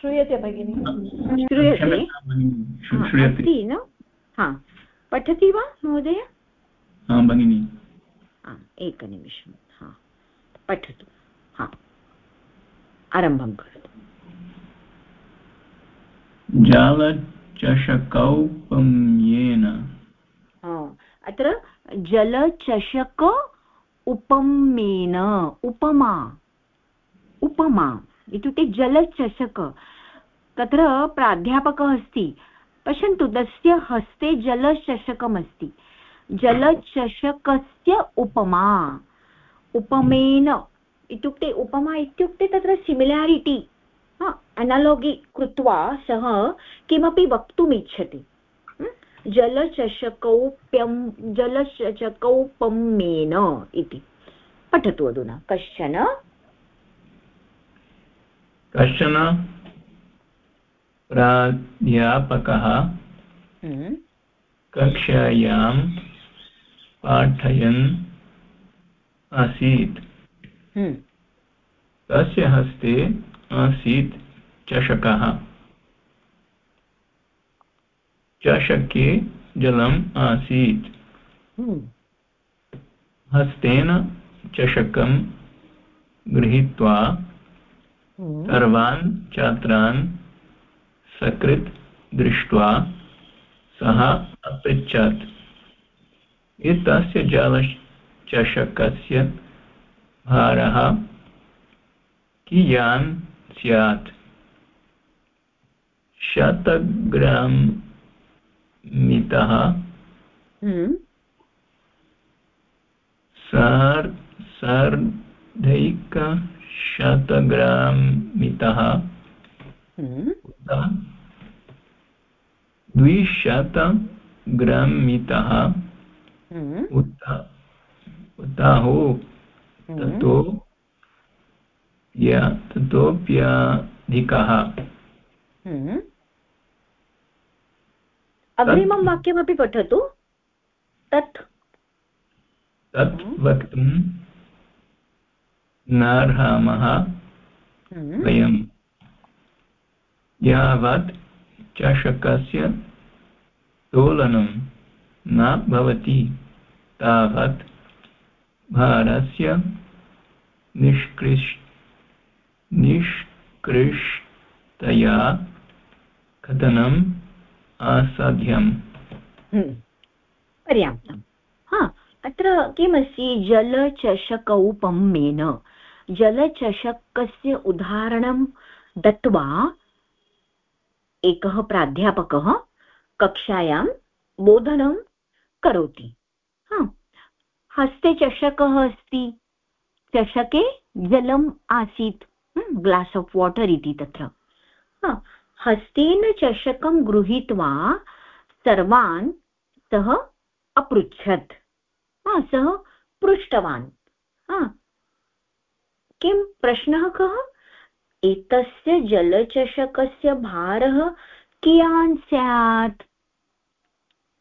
श्रूयते भगिनि। श्रूयते? अस्ति न? हा। पठति वा महोदय? आं भगिनि। एकनिमिषं। हा पठतु। हा आरम्भं करोतु। जालचषकौपम्येन। अत्र जलचषक उपमेन उपमा। उपमा। इत्युक्ते जलचषक। तत्र प्राध्यापकः अस्ति। पश्यन्तु, तस्य हस्ते जलचषकमस्ति। जलचषकस्य उपमा। उपमेन। इत्युक्ते उपमा इत्युक्ते तत्र सिमिलारिटि अनालोगि कृत्वा सः किमपि वक्तुम् इच्छति जलचषकौप्यं, जलचषकौपम्येन इति। पठतु अधुना, कश्चन कश्चन प्राध्यापकः हम्म, कक्षायां पाठयन् आसीत्। हम्म, तस्य हस्ते आसीत् चषकः। चषके जलम् आसीत्। हम्म, हस्तेन चषकं गृहीत्वा सर्वान् छात्रान् सकृत् दृष्ट्वा सः अपृच्छत् एतस्य जलचषकस्य भारः कियान् स्यात्? शतग्रां मितः हम्म, सार् सार्धैकशतग्रां मितः हम्म, उत द्विशतग्रां मितः हम्म, उत उताहो। हम्म। ततो या ततोप्यधिकः हम्म। अग्रिमं वाक्यमपि पठतु। तत्। तत् वक्तुं नार्हामः हम्म, वयं। यावत् चषकस्य तोलनं न भवति। तावत् भारस्य निष्कृष् निष्कृष्टया कथनम् असाध्यम् हम्म। पर्याप्तं हा अत्र किमस्ति? जलचषकौपम्येन। जलचषकस्य उदाहरणं दत्त्वा एकः प्राध्यापकः कक्षायां बोधनं करोति। हस्ते चषकः अस्ति। चषके जलम् आसीत्। ग्लास् आफ् वाटर् इति तत्र। हस्तेन चषकं गृहीत्वा सर्वान् सः अपृच्छत्। सः पृष्टवान्। किं? प्रश्नः कः? एतस्य जलचषकस्य भारः कियान् स्यात्?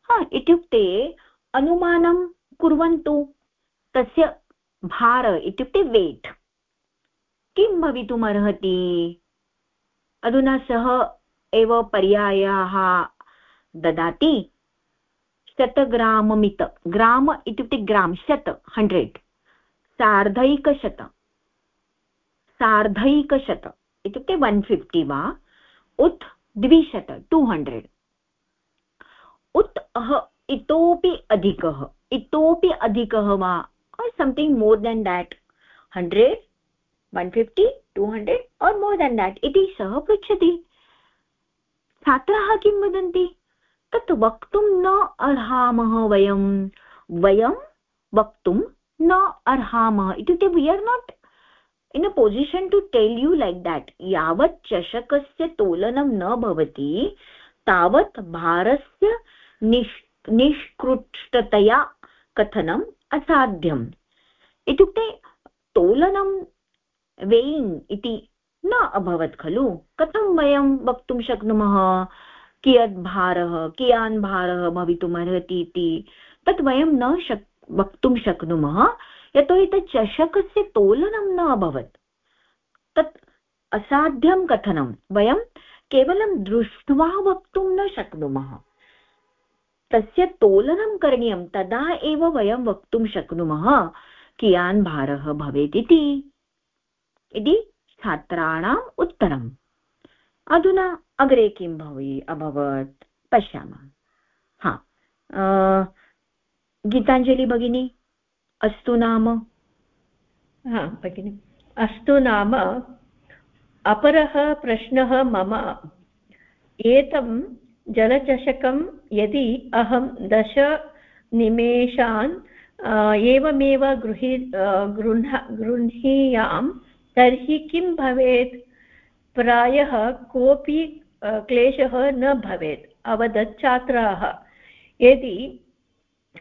हा, इत्युक्ते अनुमानं कुर्वन्तु। तस्य भार इत्युक्ते वेट् किं भवितुमर्हति अधुना सः एव पर्यायाः ददाति। शतग्राममित ग्राम इत्युक्ते ग्राम्, शत हण्ड्रेड् सार्धैकशत। सार्धैकशत। इत्युक्ते वन् फिफ्टि वा? उत् द्विशत टु हण्ड्रेड् उत् अह, इतोपि अधिकः। इतोपि अधिकः वा? Something more than that hundred one fifty two hundred or more than that इति सः पृच्छति। छात्राः किं वदन्ति? तत् वक्तुं न अर्हामः वयं। वयं वक्तुं न अर्हामः। इत्युक्ते we are not in a position to tell you like that यावत् चषकस्य तोलनं न भवति, तावत् भारस्य निष्, निष्कृष्टतया कथनम् असाध्यम्. इत्युक्ते तोलनं वेयिङ्ग् इति न अभवत् खलु। कथं वयं वक्तुं शक्नुमः? कियत् भारः, कियान् भारः भवितुमर्हति इति। तत् वयं न शक्, वक्तुं शक्नुमः। यतोहि तत् चषकस्य तोलनं न अभवत्। तत् असाध्यं कथनं। वयं केवलं दृष्ट्वा वक्तुं न शक्नुमः। तस्य तोलनं करणीयं, तदा एव वयं वक्तुं शक्नुमः। कियान् भारः भवेत् इति छात्राणाम् उत्तरम्। अधुना अग्रे किं भवि, अभवत्? पश्यामः। हा। गीताञ्जलि भगिनी? अस्तु नाम? हा, भगिनि। अस्तु नाम, अपरः प्रश्नः मम। एतं जलचषकं यदि अहं दशनिमेषान् एवमेव गृही गृह्ण, गृह्णीयां, तर्हि किं भवेत्? प्रायः कोऽपि क्लेशः न भवेत्, अवदत् छात्राः। यदि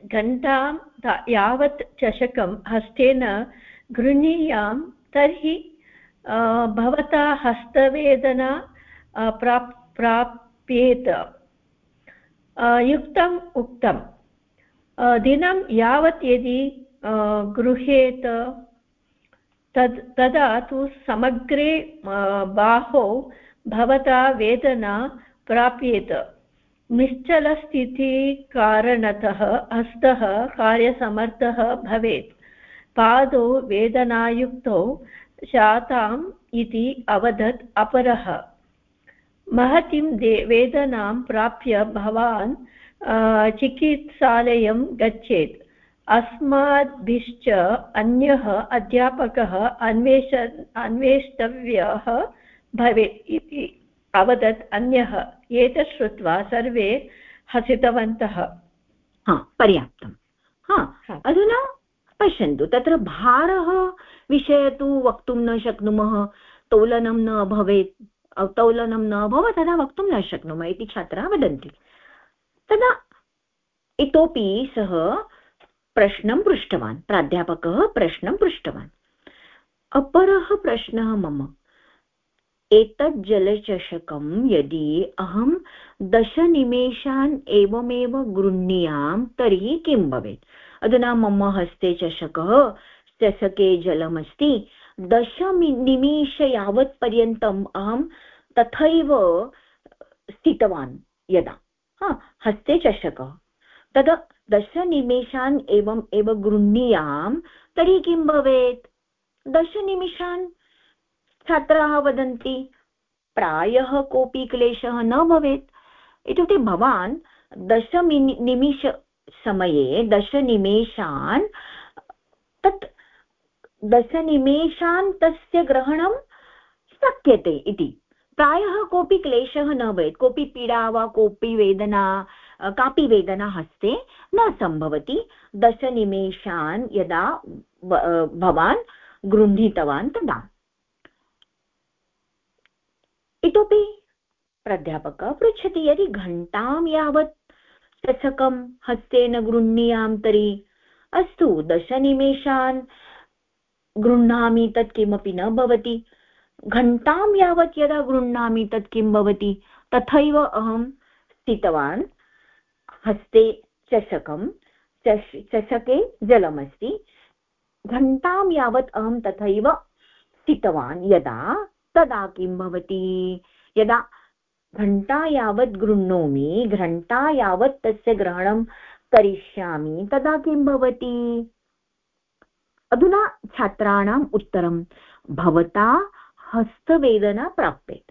घण्टां यावत् चषकं हस्तेन गृह्णीयां, तर्हि भवता हस्तवेदना प्राप्, प्राप्येत। युक्तम् उक्तं दिनं यावत् यदि गृह्येत, तद्, तदा तु समग्रे बाहो भवता वेदना प्राप्येत। निश्चलस्थितिकारणतः हस्तः कार्यसमर्थः भवेत्। पादौ वेदनायुक्तौ शाताम् इति अवदत् अपरः। महतीं वेदनां प्राप्य भवान् चिकित्सालयं गच्छेत्। अस्माभिश्च अन्यः अध्यापकः अन्वेष अन्वेष्टव्यः भवेत् इति। अवदत् अन्यः। एतत् श्रुत्वा सर्वे हसितवन्तः। हा पर्याप्तं। हा अधुना पश्यन्तु तत्र भारः विषय तु वक्तुं न शक्नुमः तोलनं न भवेत् तौलनं न अभवत् तदा वक्तुं न शक्नुमः इति छात्राः वदन्ति। तदा इतोपि सः प्रश्नं पृष्टवान् प्राध्यापकः प्रश्नं पृष्टवान्। अपरः प्रश्नः मम। एतत् जलचषकं यदि अहं दशनिमेषान् एवमेव गृह्णीयां, तर्हि किं भवेत्? अधुना मम हस्ते चषकः, चषके जलमस्ति। दश निमेष यावत् पर्यन्तम् अहं तथैव स्थितवान् यदा। हा, हस्ते चषकः। तदा दशनिमेषान् एवम् एव गृह्णीयां, तर्हि किं भवेत्? दशनिमिषान् छात्राः वदन्ति, प्रायः कोऽपि क्लेशः न भवेत्। इत्युक्ते भवान् दश निमिषसमये दशनिमेषान्, तत् दशनिमेषान् तस्य ग्रहणं शक्यते इति। प्रायः कोऽपि क्लेशः न भवेत्। कोऽपि पीडा वा कोऽपि वेदना, कापि वेदना हस्ते न सम्भवति। दशनिमेषान् यदा भवान् गृह्णीतवान् तदा। इतोपि प्राध्यापकः पृच्छति, यदि घण्टां यावत् चषकं हस्तेन गृह्णीयां तर्हि अस्तु, दशनिमेषान् गृह्णामि तत् किमपि न भवति। घण्टां यावत् यदा गृह्णामि तत् किं भवति, तथैव अहं स्थितवान्, हस्ते चषकं, चष, चषके जलमस्ति। घण्टां यावत् अहं तथैव स्थितवान्, यदा तदा किं भवति? यदा घण्टा यावत् गृह्णोमि, घण्टा यावत् तस्य ग्रहणं करिष्यामि, तदा किं भवति? अधुना छात्राणाम् उत्तरं, भवता हस्तवेदना प्राप्येत्।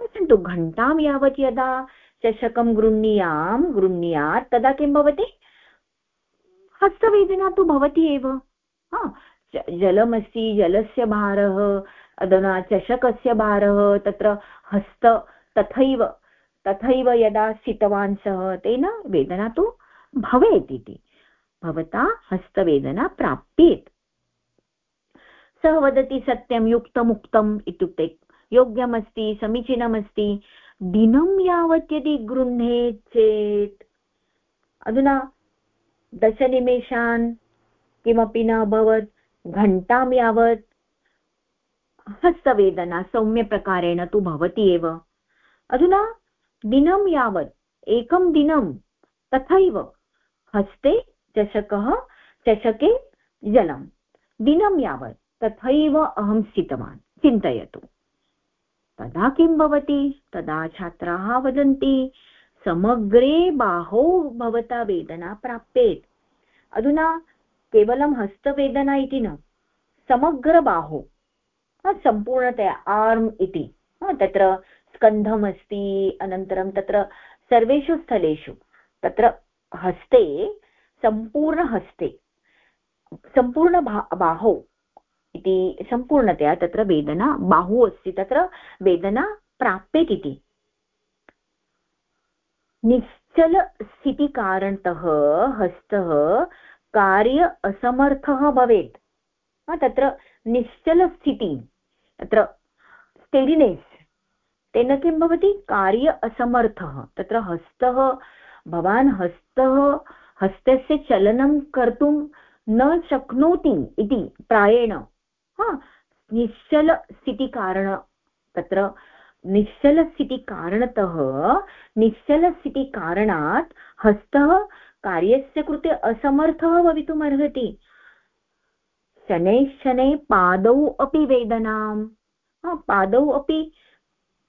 पश्यन्तु घण्टां यावत् यदा चषकं गृह्णीयां, गृह्णीयात्, तदा किं भवति? हस्तवेदना तु भवति एव। हा जलमस्ति, जलस्य भारः अधुना चषकस्य भारः तत्र हस्त तथैव तथैव यदा स्थितवान् सः, तेन वेदना तु भवेत् इति। भवता हस्तवेदना प्राप्येत्। सः वदति सत्यं, युक्तमुक्तम् इत्युक्ते योग्यमस्ति, समीचीनमस्ति। दिनं यावत् यदि गृह्णेत् चेत् अधुना दशनिमेषान् किमपि न अभवत्, घण्टां यावत् हस्तवेदना सौम्यप्रकारेण तु भवति एव। अधुना दिनं यावत्, एकं दिनं तथैव हस्ते चषकः, चषके जलं। दिनं यावत्, तथैव अहं स्थितवान्, चिन्तयतु। तदा किं भवति? तदा छात्राः वदन्ति, समग्रे बाहो भवता वेदना प्राप्येत्। अधुना केवलं हस्तवेदना इति न समग्रबाहो सम्पूर्णतया आर्म् इति. तत्र स्कन्धमस्ति अनन्तरं तत्र सर्वेषु स्थलेषु. तत्र हस्ते सम्पूर्णहस्ते सम्पूर्ण बाहौ इति सम्पूर्णतया तत्र वेदना, बाहु अस्ति तत्र वेदना प्राप्येत् इति निश्चलस्थितिकारणतः हस्तः कार्य असमर्थः भवेत्. तत्र निश्चलस्थितिः तत्र स्टेडिनेस् तेन किं भवति? कार्य असमर्थः। तत्र हस्तः, भवान् हस्तः, हस्तस्य चलनं कर्तुं न शक्नोति इति प्रायेण। हा निश्चलस्थितिकारण तत्र निश्चलस्थितिकारणतः निश्चलस्थितिकारणात् हस्तः कार्यस्य कृते असमर्थः भवितुम् अर्हति शनैः शनैः पादौ अपि वेदनाम्। पादौ अपि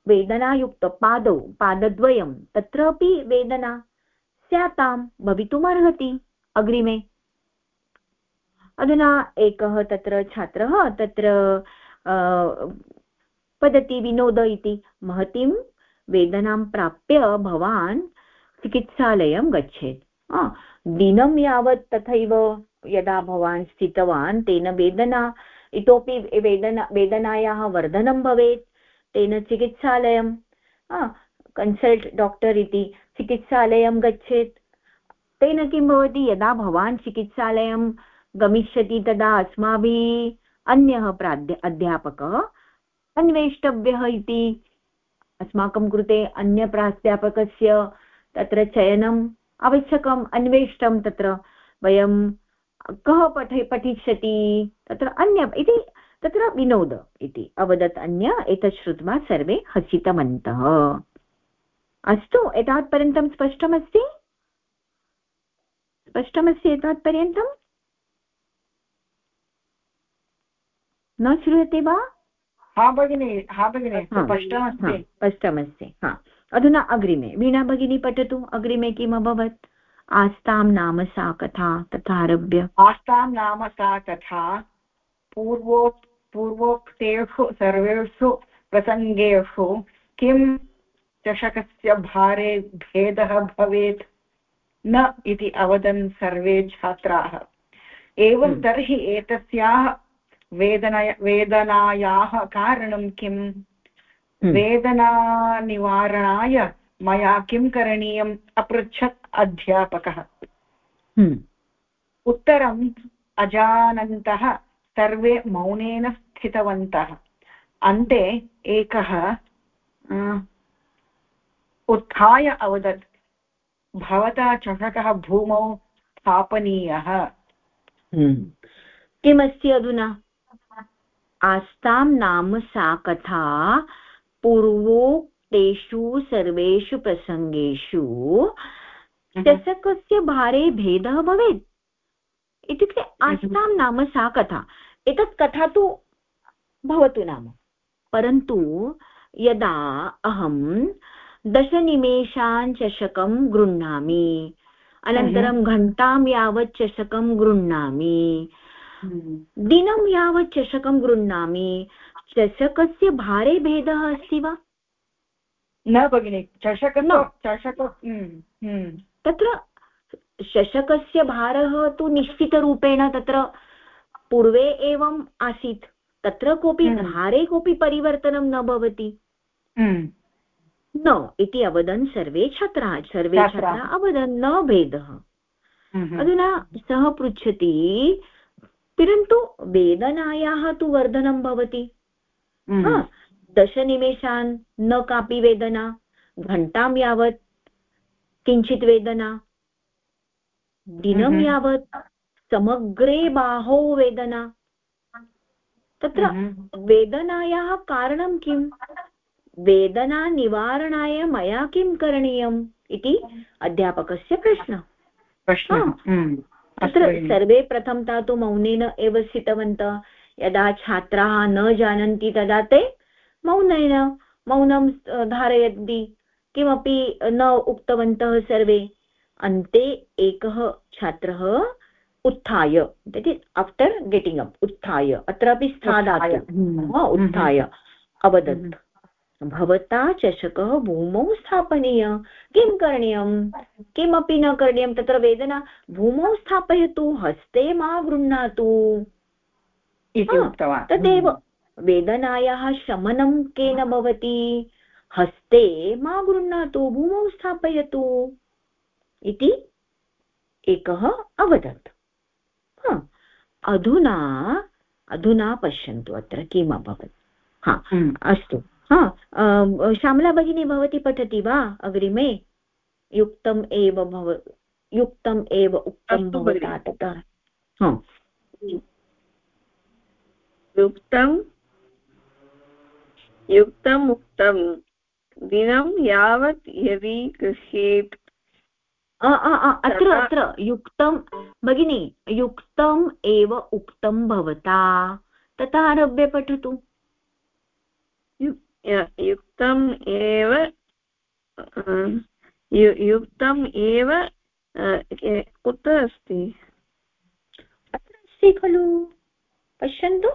वेदनायुक्त, पादौ, पादद्वयं तत्र वेदना स्यातां, भवितुमर्हति अग्रिमे। अधुना एकः तत्र छात्रः, तत्र वदति विनोद इति महतीं वेदनां प्राप्य भवान् चिकित्सालयं गच्छेत्। दिनं यावत् तथैव यदा भवान् स्थितवान्, तेन वेदना, इतोपि वेदना, वेदनायाः वर्धनं भवेत्, तेन चिकित्सालयं कन्सल्ट् डाक्टर् इति चिकित्सालयं गच्छेत्। तेन किं भवति, यदा भवान् चिकित्सालयं गमिष्यति, तदा अस्माभिः अन्यः प्राध्य, अध्यापकः अन्वेष्टव्यः इति अस्माकं कृते अन्यप्राध्यापकस्य तत्र चयनम् आवश्यकम्, अन्वेष्टं तत्र वयं कः पठ पठिष्यति तत्र अन्य इति तत्र विनोद इति अवदत् अन्य एतत् श्रुत्वा सर्वे हसितवन्तः। अस्तु एतावत्पर्यन्तं स्पष्टमस्ति? स्पष्टमस्ति एतावत्पर्यन्तम् न श्रूयते वा? हा भगिनि हा भगिनि स्पष्टमस्ति। स्पष्टमस्ति हा। अधुना अग्रिमे वीणा भगिनी पठतु अग्रिमे किम् अभवत् आस्तां नाम सा कथा तथारभ्य आस्तां नाम सा कथा पूर्वो पूर्वोक्तेषु सर्वेषु प्रसङ्गेषु किं चषकस्य भारे भेदः भवेत् न इति अवदन् सर्वे छात्राः एवं हम्म। तर्हि एतस्याः वेदनय वेदनायाः कारणं किम् हम्म। वेदनानिवारणाय मया किं करणीयम्? अपृच्छत् अध्यापकः। हम्म। उत्तरम् अजानन्तः सर्वे मौनेन स्थितवन्तः। अन्ते एकः उत्थाय अवदत्। भवता चषकः भूमौ स्थापनीयः। हम्म। किमस्ति अधुना? आस्तां नाम सा कथा पूर्वोक्तेषु सर्वेषु प्रसङ्गेषु हम्म। चषकस्य भारे भेदः भवेत् इत्युक्ते हम्म। आस्तां नाम सा कथा एतत् कथा तु भवतु नाम परन्तु यदा अहं दशनिमेषान् चषकं गृह्णामि अनन्तरं हम्म। घण्टां यावत् चषकं गृह्णामि हम्म। दिनं यावत् चषकं गृह्णामि चषकस्य भारे भेदः अस्ति वा न भगिनि चषक चषक हम्म, तत्र चषकस्य भारः तु निश्चितरूपेण तत्र पूर्वे एवम् आसीत्। तत्र कोऽपि भारे कोऽपि परिवर्तनं न भवति। न इति अवदन् सर्वे छात्राः सर्वे छात्राः। अवदन् न भेदः। हम्म। अधुना सः पृच्छति परन्तु वेदनायाः तु वर्धनं भवति। हम्म। हा, दशनिमेषान् न कापि वेदना घण्टां यावत् किञ्चित् वेदना दिनं। यावत् समग्रे बाहो वेदना तत्र। वेदनायाः कारणं किम् वेदनानिवारणाय मया किं करणीयम् इति अध्यापकस्य प्रश्नः प्रश्नः हा। हम्म। सर्वे प्रथमतः तु मौनेन एव स्थितवन्तः यदा छात्राः न जानन्ति तदा ते मौनेन मौनं धारयन्ति किमपि न उक्तवन्तः सर्वे। अन्ते एकः छात्रः उत्थाय that is after getting up उत्थाय। अत्रापि स्थादातु। हम्म। उत्थाय। अवदत्। हम्म। भवता चषकः भूमौ स्थापनीय। किं करणीयं? किमपि न करणीयं तत्र वेदना। भूमौ स्थापयतु हस्ते मा गृह्णातु। इति उक्तवान्। तदेव। वेदनायाः शमनं केन भवति? हस्ते मा गृह्णातु भूमौ स्थापयतु। इति एकः अवदत्। हा, अधुना अधुना पश्यन्तु अत्र किम् अभवत्। हा हम्म। अस्तु। हा अं, श्यामला भगिनी भवती पठति वा अग्रिमे? युक्तम् एव भव युक्तम् एव उक्तं भवता ततः हा। युक्तं युक्तम् उक्तं दिनं यावत् यदि गृह्येत्। अत्र अत्र युक्तं भगिनी युक्तम् एव उक्तं भवता। ततः आरभ्य पठतु। युक्तम् एव युक्तम् एव कुत्र अस्ति? अत्र अस्ति खलु। पश्यन्तु।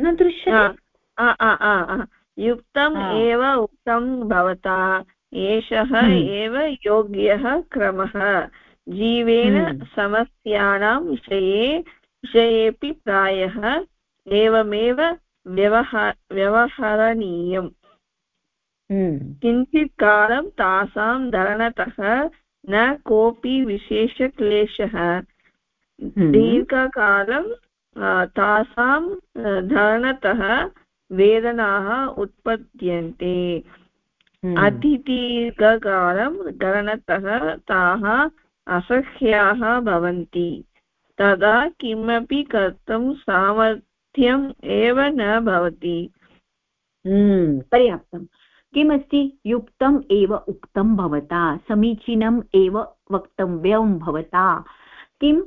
न दृश्यते। युक्तम्. एव उक्तं भवता एषः हम्म. एव योग्यः क्रमः जीवेन हम्म. समस्यानां विषये विषयेऽपि प्रायः एवमेव व्यवहा व्यवहरणीयम् हम्म. किञ्चित् कालं तासां धरणतः न कोऽपि विशेषक्लेशः दीर्घकालं तासां धरणतः वेदनाः उत्पद्यन्ते। हम्म. अतिदीर्घकालं धरणतः ताः असह्याः भवन्ति। तदा किमपि कर्तुं सामर्थ्यम् एव न भवति। हम्म, पर्याप्तं। किमस्ति? युक्तम् एव उक्तं भवता समीचीनम् एव वक्तव्यं भवता। किम्?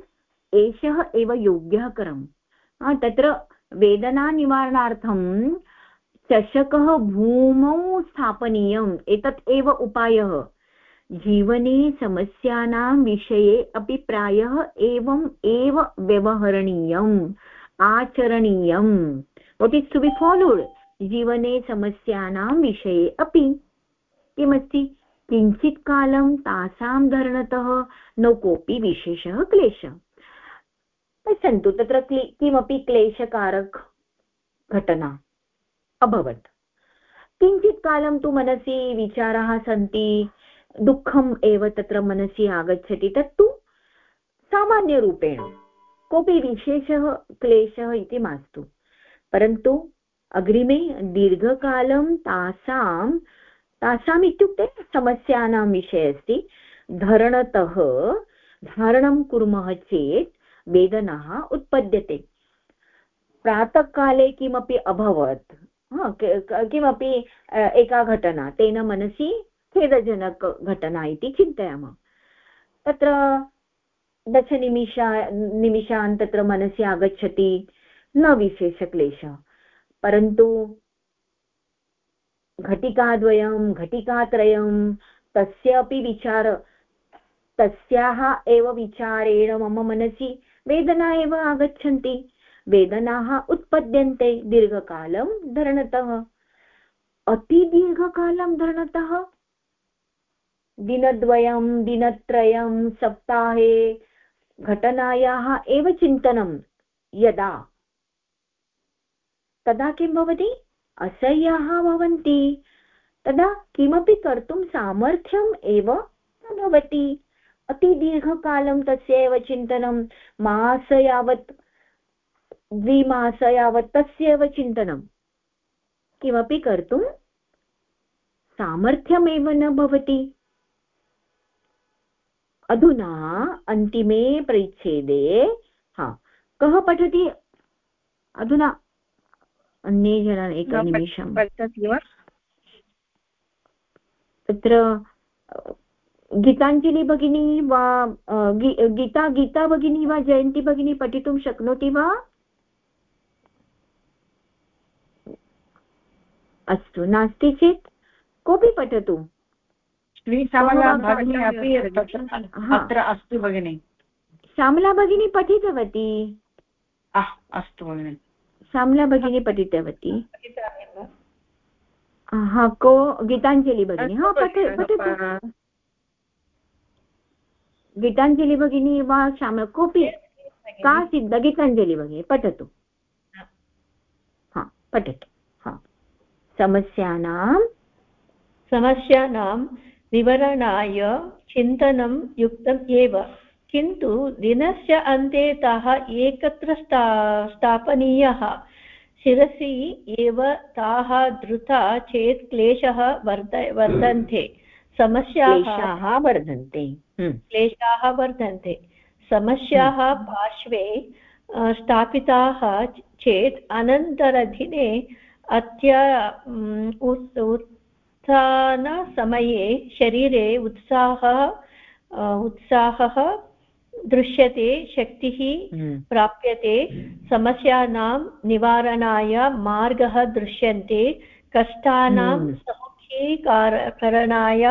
एषः एव योग्यः क्रम। तत्र वेदनानिवारणार्थं चषकः भूमौ स्थापनीयम्, एतत् एव उपायः। जीवने समस्यानां विषये अपि प्रायः एवम् एव व्यवहरणीयम्, आचरणीयम्। What is to be followed जीवने समस्यानां विषये अपि। किमस्ति? किञ्चित् कालं तासां धरणतः न कोऽपि विशेषः क्लेशः। पश्यन्तु तत्र किमपि क्लेशकारक घटना अभवत्। किञ्चित् कालं तु मनसि विचाराः सन्ति, दुःखम् एव तत्र मनसि आगच्छति, तत्तु सामान्यरूपेण कोऽपि विशेषः क्लेशः इति मास्तु। परन्तु अग्रिमे दीर्घकालं तासां तासाम् इत्युक्ते समस्यानां विषये अस्ति। धरणतः धारणं कुर्मः चेत् वेदनाः उत्पद्यते। प्रातःकाले किमपि अभवत् किमपि एका घटना, तेन मनसि खेदजनकघटना इति चिन्तयामः। तत्र दशनिमिषा, निमिषान् तत्र मनसि आगच्छति, न विशेषक्लेशः, परन्तु घटिकाद्वयं, घटिकात्रयं, तस्य अपि विचार, तस्याः एव विचारेण मम मनसि वेदना एव आगच्छन्ति। वेदनाः उत्पद्यन्ते दीर्घकालं धरणतः। अतिदीर्घकालं धरणतः। दिनद्वयं, दिनत्रयं, सप्ताहे घटनायाः एव चिन्तनं यदा। तदा किं भवति? असह्याः भवन्ति। तदा किमपि कर्तुं सामर्थ्यम् एव न भवति। अतिदीर्घकालं तस्य एव चिन्तनं। मास यावत् द्विमास यावत् तस्य एव चिन्तनं। किमपि कर्तुं सामर्थ्यमेव न भवति। अधुना अन्तिमे परिच्छेदे हा कः पठति? अधुना अन्ये जनाः एकनिमिषं तत्र गीताञ्जलि भगिनी वा गीता गीता भगिनी वा जयन्ती भगिनी पठितुं शक्नोति वा? अस्तु नास्ति चेत् कोऽपि पठतु। अत्र अस्ति भगिनि। श्यामला भगिनी पठितवती? अस्तु भगिनि। श्यामला भगिनी पठितवती? हा को गीताञ्जलि भगिनी। हा पठ पठतु। गीताञ्जलि भगिनी वा श्यामला कोऽपि का सिद्ध गीताञ्जलि भगिनी पठतु। हा। पठतु। समस्यानां समस्यानां विवरणाय चिन्तनं युक्तम् एव। किन्तु दिनस्य अन्ते ताः एकत्र स्था स्थापनीयः। शिरसि एव ताः धृता चेत् क्लेशः वर्ध वर्धन्ते समस्याः वर्धन्ते हम्म। क्लेशाः वर्धन्ते समस्याः हम्म। पार्श्वे स्थापिताः चेत् अनन्तरदिने अत्य उत्थानसमये शरीरे उत्साहः उत्साहः दृश्यते शक्तिः हम्म। प्राप्यते समस्यानां निवारणाय मार्गः दृश्यन्ते कष्टानां सम्मुखीकरणाय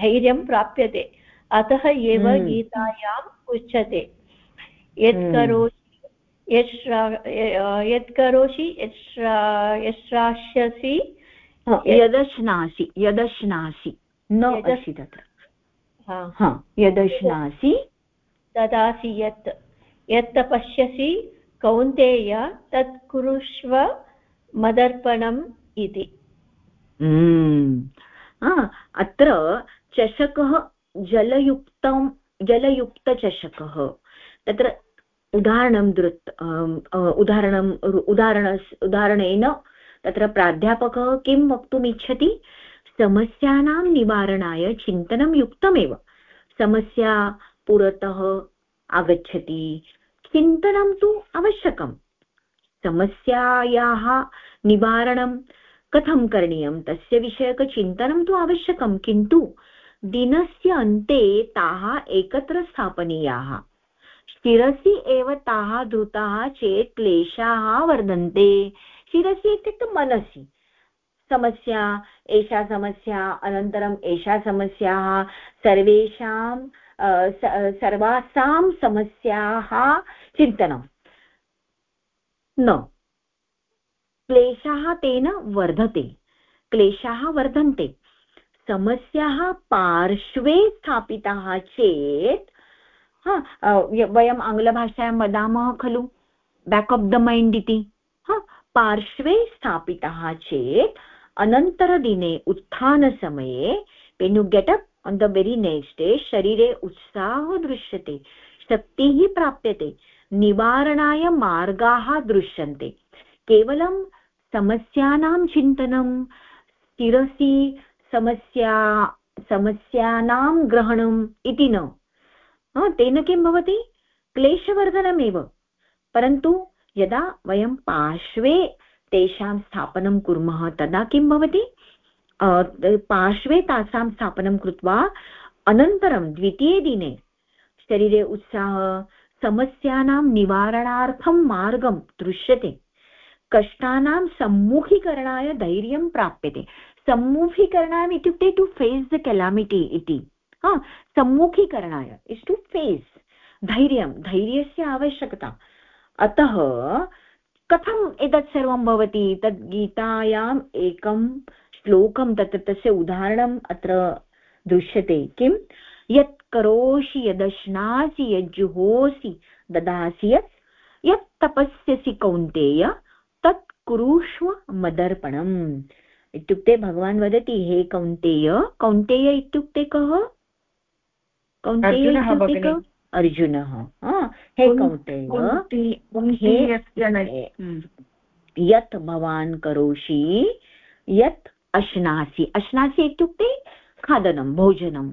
धैर्यं प्राप्यते। अतः एव हम्म। गीतायाम् उच्यते। यत् करोति यत् करोषि यश्रास्यसि यदश्नासि यदश्नासि। न असि तत्र। यदश्नासि। ददासि यत्। यत् पश्यसि कौन्तेय तत् कुरुष्व मदर्पणम् इति। अत्र चषकः जलयुक्तं, जलयुक्तचषकः। तत्र उदाहरणं दृत् उदाहरणम् उदाहरण उदाहरणेन तत्र प्राध्यापकः किं वक्तुम् इच्छति समस्यानां निवारणाय चिन्तनं युक्तमेव। समस्या पुरतः आगच्छति। चिन्तनं तु आवश्यकं समस्यायाः निवारणं कथं करणीयं? तस्य विषयकचिन्तनं तु आवश्यकं, किन्तु दिनस्य अन्ते ताः एकत्र स्थापनीयाः। शिरसि एव ताः धृताः चेत् क्लेशाः वर्धन्ते। शिरसि इत्युक्ते मनसि। समस्या, एषा समस्या अनन्तरम् एषा समस्याः, सर्वेषां सर्वासां समस्याः चिन्तनं न। क्लेशाः तेन वर्धते। क्लेशाः वर्धन्ते। समस्याः पार्श्वे स्थापिताः चेत् वयम् आङ्ग्लभाषायां वदामः खलु बेक् आफ् द मैण्ड् इति। पार्श्वे स्थापितः चेत्, अनन्तरदिने उत्थानसमये when you get up on the very next day शरीरे उत्साहः दृश्यते, शक्तिः प्राप्यते, निवारणाय मार्गाः दृश्यन्ते। केवलं समस्यानां चिन्तनं शिरसि समस्या, समस्यानां ग्रहणम् इति न। तेन किं भवति? क्लेशवर्धनमेव। परन्तु यदा वयं पार्श्वे तेषां स्थापनं कुर्मः, तदा किं भवति? पार्श्वे तासां स्थापनं कृत्वा अनन्तरं द्वितीये शरीरे उत्साहः, समस्यानां निवारणार्थं मार्गं दृश्यते। कष्टानां सम्मुखीकरणाय धैर्यं प्राप्यते। सम्मुखीकरणाय इत्युक्ते टु फेस् द केलामिटि इति। हा, सम्मुखीकरणाय इस् टु फेस् धैर्यं, धैर्यस्य आवश्यकता। अतः, कथम् एतत् सर्वं भवति? तद् गीतायाम् एकं श्लोकं तत्र तस्य उदाहरणम् अत्र दृश्यते। किं? यत् करोषि यदश्नासि, यज्जुहोसि, ददासि यत्। यत् तपस्यसि कौन्तेय कुरुष्व मदर्पणम्। इत्युक्ते भगवान् वदति हे कौन्तेय कौन्तेय इत्युक्ते कः? कौन्तेय इत्युक्ते कः? अर्जुनः हे? कौन्तेय यत् भवान् करोषि यत् अश्नासि। अश्नासि इत्युक्ते खादनं भोजनं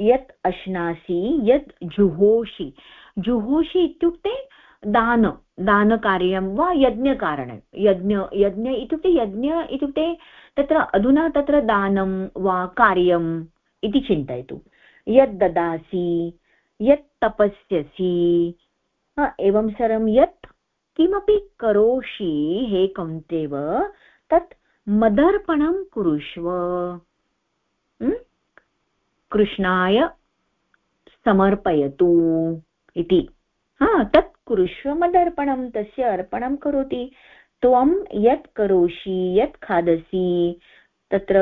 यत् अश्नासि यत् जुहोषि। जुहोषि इत्युक्ते दान, दानकार्यं वा यज्ञकारणं, यज्ञ यज्ञ इत्युक्ते यज्ञ इत्युक्ते तत्र अधुना तत्र दानं वा कार्यम् इति चिन्तयतु। यत् ददासि, यत् तपस्यसि एवं सर्वं यत् किमपि करोषि, हे कौन्तेव, तत् मदर्पणं कुरुष्व। कृष्णाय समर्पयतु इति। हा, तत् कुरुष्व मदर्पणं तस्य अर्पणं करोति। त्वं यत् करोषि, यत् खादसि, तत्र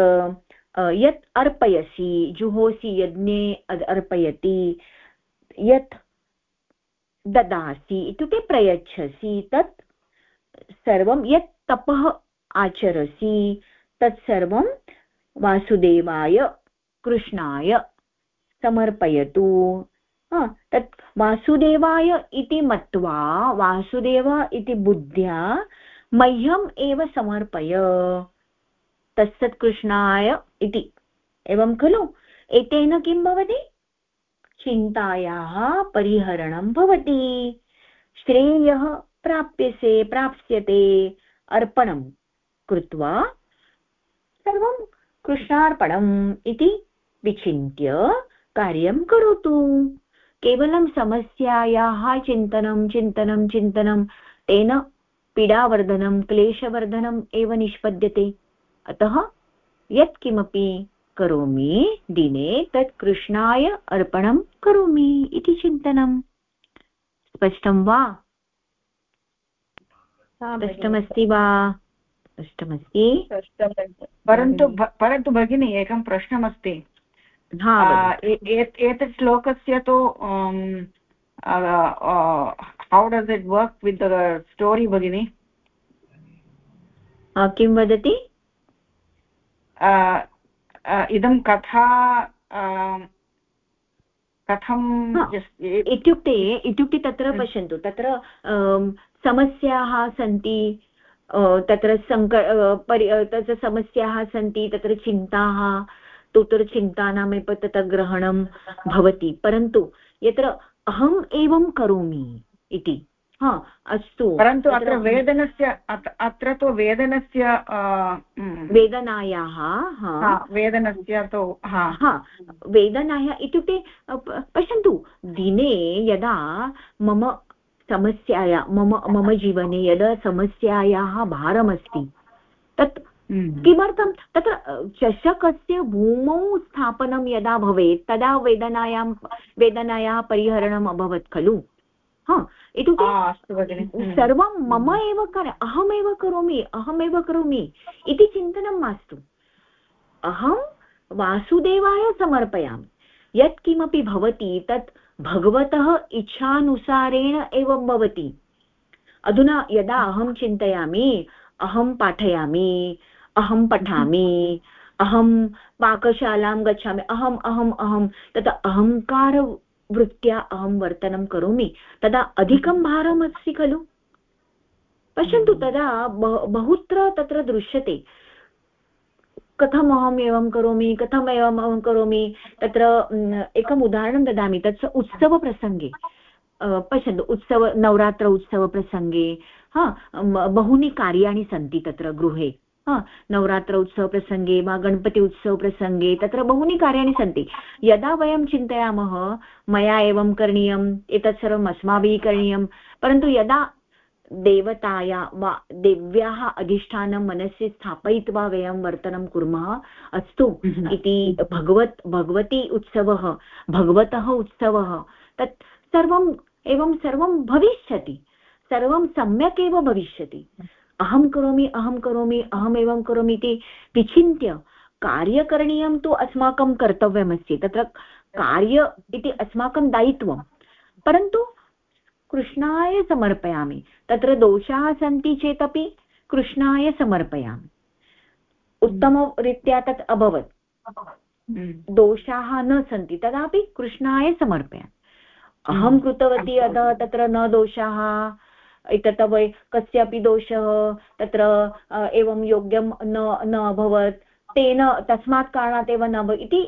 यत् अर्पयसि, जुहोसि यज्ञे अर्पयति, यत् ददासि, इत्युक्ते प्रयच्छसि, तत् सर्वं, यत् तपः आचरसि तत्सर्वं वासुदेवाय, कृष्णाय समर्पयतु। तत् वासुदेवाय इति मत्वा, वासुदेव इति बुद्ध्या मह्यम् एव समर्पय। तत्सत् कृष्णाय इति। एवं खलु? एतेन किं भवति? चिन्तायाः परिहरणं भवति। श्रेयः प्राप्यसे, प्राप्स्यते अर्पणं कृत्वा सर्वं कृष्णार्पणम् इति विचिन्त्य कार्यं करोतु। केवलं समस्यायाः चिन्तनं चिन्तनं चिन्तनं तेन पीडावर्धनं क्लेशवर्धनम् एव निष्पद्यते। अतः यत्किमपि करोमि दिने तत् कृष्णाय अर्पणं करोमि इति चिन्तनं स्पष्टं वा? स्पष्टमस्ति वा? स्पष्टमस्ति। परन्तु परन्तु भगिनी एकं प्रश्नमस्ति। एतत् श्लोकस्य तु how does it work with the story भगिनि? किं वदति? इदं कथा कथं इत्युक्ते इत्युक्ते तत्र पश्यन्तु तत्र समस्याः सन्ति तत्र सङ्क परि तत्र समस्याः सन्ति तत्र चिन्ताः तत्र चिन्तानामेव तत्र ग्रहणं भवति। परन्तु यत्र अहम् एवं करोमि इति हा अस्तु। परन्तु अत्र वेदनस्य अत्र तु वेदनस्य वेदनायाः वेदनस्य तु हा। वेदनाया इत्युक्ते पश्यन्तु दिने यदा मम समस्याया मम मम जीवने यदा समस्यायाः भारमस्ति तत्। किमर्थं? तत्र चषकस्य भूमौ स्थापनं यदा भवेत् तदा वेदनायां वेदनायाः परिहरणम् अभवत् खलु? हा इत्युक्ते हम्म। सर्वं मम एव कर अहमेव करोमि अहमेव करोमि इति चिन्तनं मास्तु। अहं वासुदेवाय समर्पयामि। यत्किमपि भवति तत् भगवतः इच्छानुसारेण एवं भवति। अधुना यदा अहं चिन्तयामि अहं पाठयामि अहं पठामि अहं पाकशालां गच्छामि अहम् अहम् अहं तत् अहङ्कारवृत्त्या अहं वर्तनं करोमि तदा अधिकं भारम् अस्ति खलु? पश्यन्तु तदा बहुत्र तत्र दृश्यते। कथम् अहम् एवं करोमि कथम् एवम् अहं करोमि तत्र एकम् उदाहरणं ददामि तत् उत्सवप्रसङ्गे। पश्यन्तु उत्सव नवरात्र उत्सवप्रसङ्गे हा बहूनि कार्याणि सन्ति तत्र गृहे। नवरात्र उत्सवप्रसङ्गे वा गणपति उत्सवप्रसङ्गे तत्र बहूनि कार्याणि सन्ति। यदा वयं चिन्तयामः मया एवं करणीयम् एतत् सर्वम् अस्माभिः करणीयं परन्तु यदा देवताया वा देव्याः अधिष्ठानं मनसि स्थापयित्वा वयं वर्तनं कुर्मः अस्तु इति भगवत् भगवती उत्सवः भगवतः उत्सवः तत् सर्वम् एवं सर्वं भविष्यति। सर्वं सम्यक् एव भविष्यति। अहं करोमि अहं करोमि अहमेवं करोमि इति विचिन्त्य कार्यकरणीयं तु अस्माकं कर्तव्यमस्ति तत्र कार्य इति अस्माकं दायित्वं। परन्तु कृष्णाय समर्पयामि तत्र दोषाः सन्ति चेदपि कृष्णाय समर्पयामि। उत्तमरीत्या तत् अभवत्। दोषाः न सन्ति तदापि कृष्णाय समर्पयामि। अहं हम्म। कृतवती अतः तत्र न दोषाः। एतत् वै कस्यापि दोषः, तत्र एवं योग्यं न न अभवत्, तेन तस्मात् कारणात् एव न इति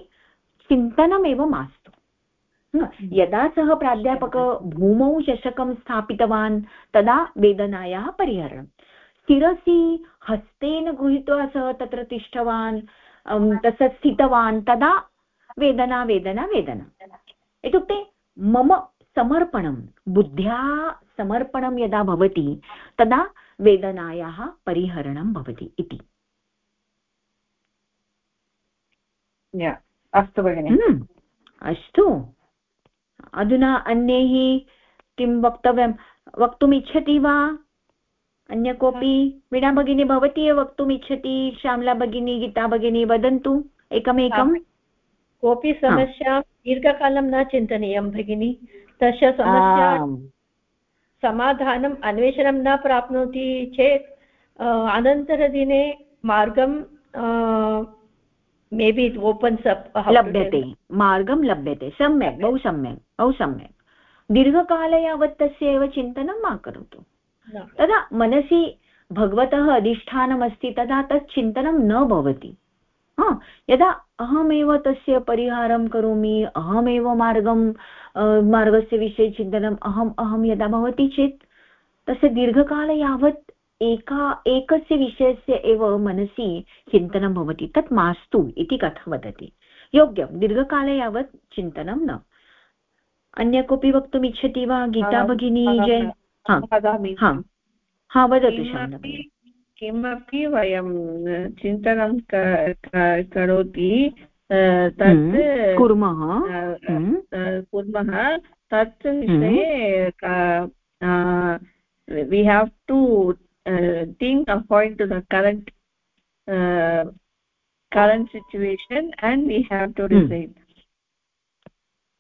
चिन्तनमेव मास्तु। यदा सः प्राध्यापक भूमौ चषकं स्थापितवान्, तदा वेदनायाः परिहरणं शिरसि हस्तेन गृहीत्वा सः तत्र तिष्ठवान् तस्य स्थितवान्, तदा वेदना वेदना वेदना इत्युक्ते मम समर्पणं बुद्ध्या समर्पणं यदा भवति तदा वेदनायाः परिहरणं भवति इति। अस्तु भगिनि। हम्म, अस्तु। अधुना अन्यैः किं वक्तव्यं? वक्तुम् इच्छति वा? अन्य कोऽपि? वीणा भगिनी भवती एव वक्तुम् इच्छति श्यामला भगिनी गीता भगिनी वदन्तु। एकमेकं? कोऽपि समस्या दीर्घकालं न चिन्तनीयं भगिनि। तस्य समस्या समाधानम् अन्वेषणं न प्राप्नोति चेत् अनन्तरदिने मार्गं maybe it opens up लभ्यते। मार्गं लभ्यते। सम्यक् बहु सम्यक् बहु सम्यक्। दीर्घकाले यावत् तस्य एव चिन्तनं मा करोतु। तदा मनसि भगवतः अधिष्ठानमस्ति तदा तत् चिन्तनं न भवति। हा यदा अहमेव तस्य परिहारं करोमि अहमेव मार्गं मार्गस्य विषये चिन्तनम् अहम् अहं यदा भवति चेत् तस्य दीर्घकाले यावत् एका एकस्य विषयस्य एव मनसि चिन्तनं भवति तत् मास्तु इति कथा वदति। योग्यं दीर्घकाले यावत् चिन्तनं न। अन्य कोऽपि वक्तुम् इच्छति वा? गीता भगिनी जय वदामि हा। वदतु किमपि वयं चिन्तनं करोति तत् हम्म, कुर्मः। हम्म। कुर्मः। तत् विषये we have to think according to the current current situation and we have to decide hmm.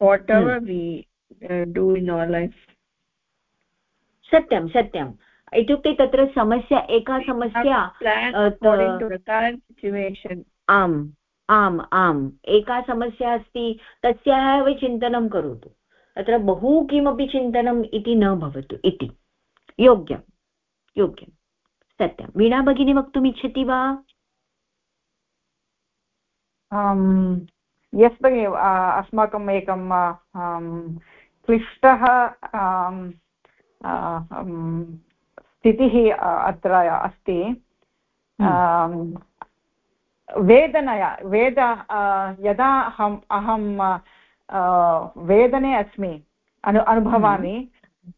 whatever hmm. we uh, do in our life. सत्यं सत्यम् इत्युक्ते तत्र समस्या एका समस्या करण्ट् सिचुवेशन् आम्। आम् आम् एका समस्या अस्ति तस्याः एव चिन्तनं करोतु। तत्र बहु किमपि चिन्तनम् इति न भवतु इति। योग्यं योग्यं। सत्यं। वीणा भगिनी वक्तुम् इच्छति वा? यस् भगिनि अस्माकम् एकं क्लिष्टः स्थितिः अत्र अस्ति। हम्म। वेदनया वेद यदा अहम् अहं वेदने अस्मि अनु अनुभवामि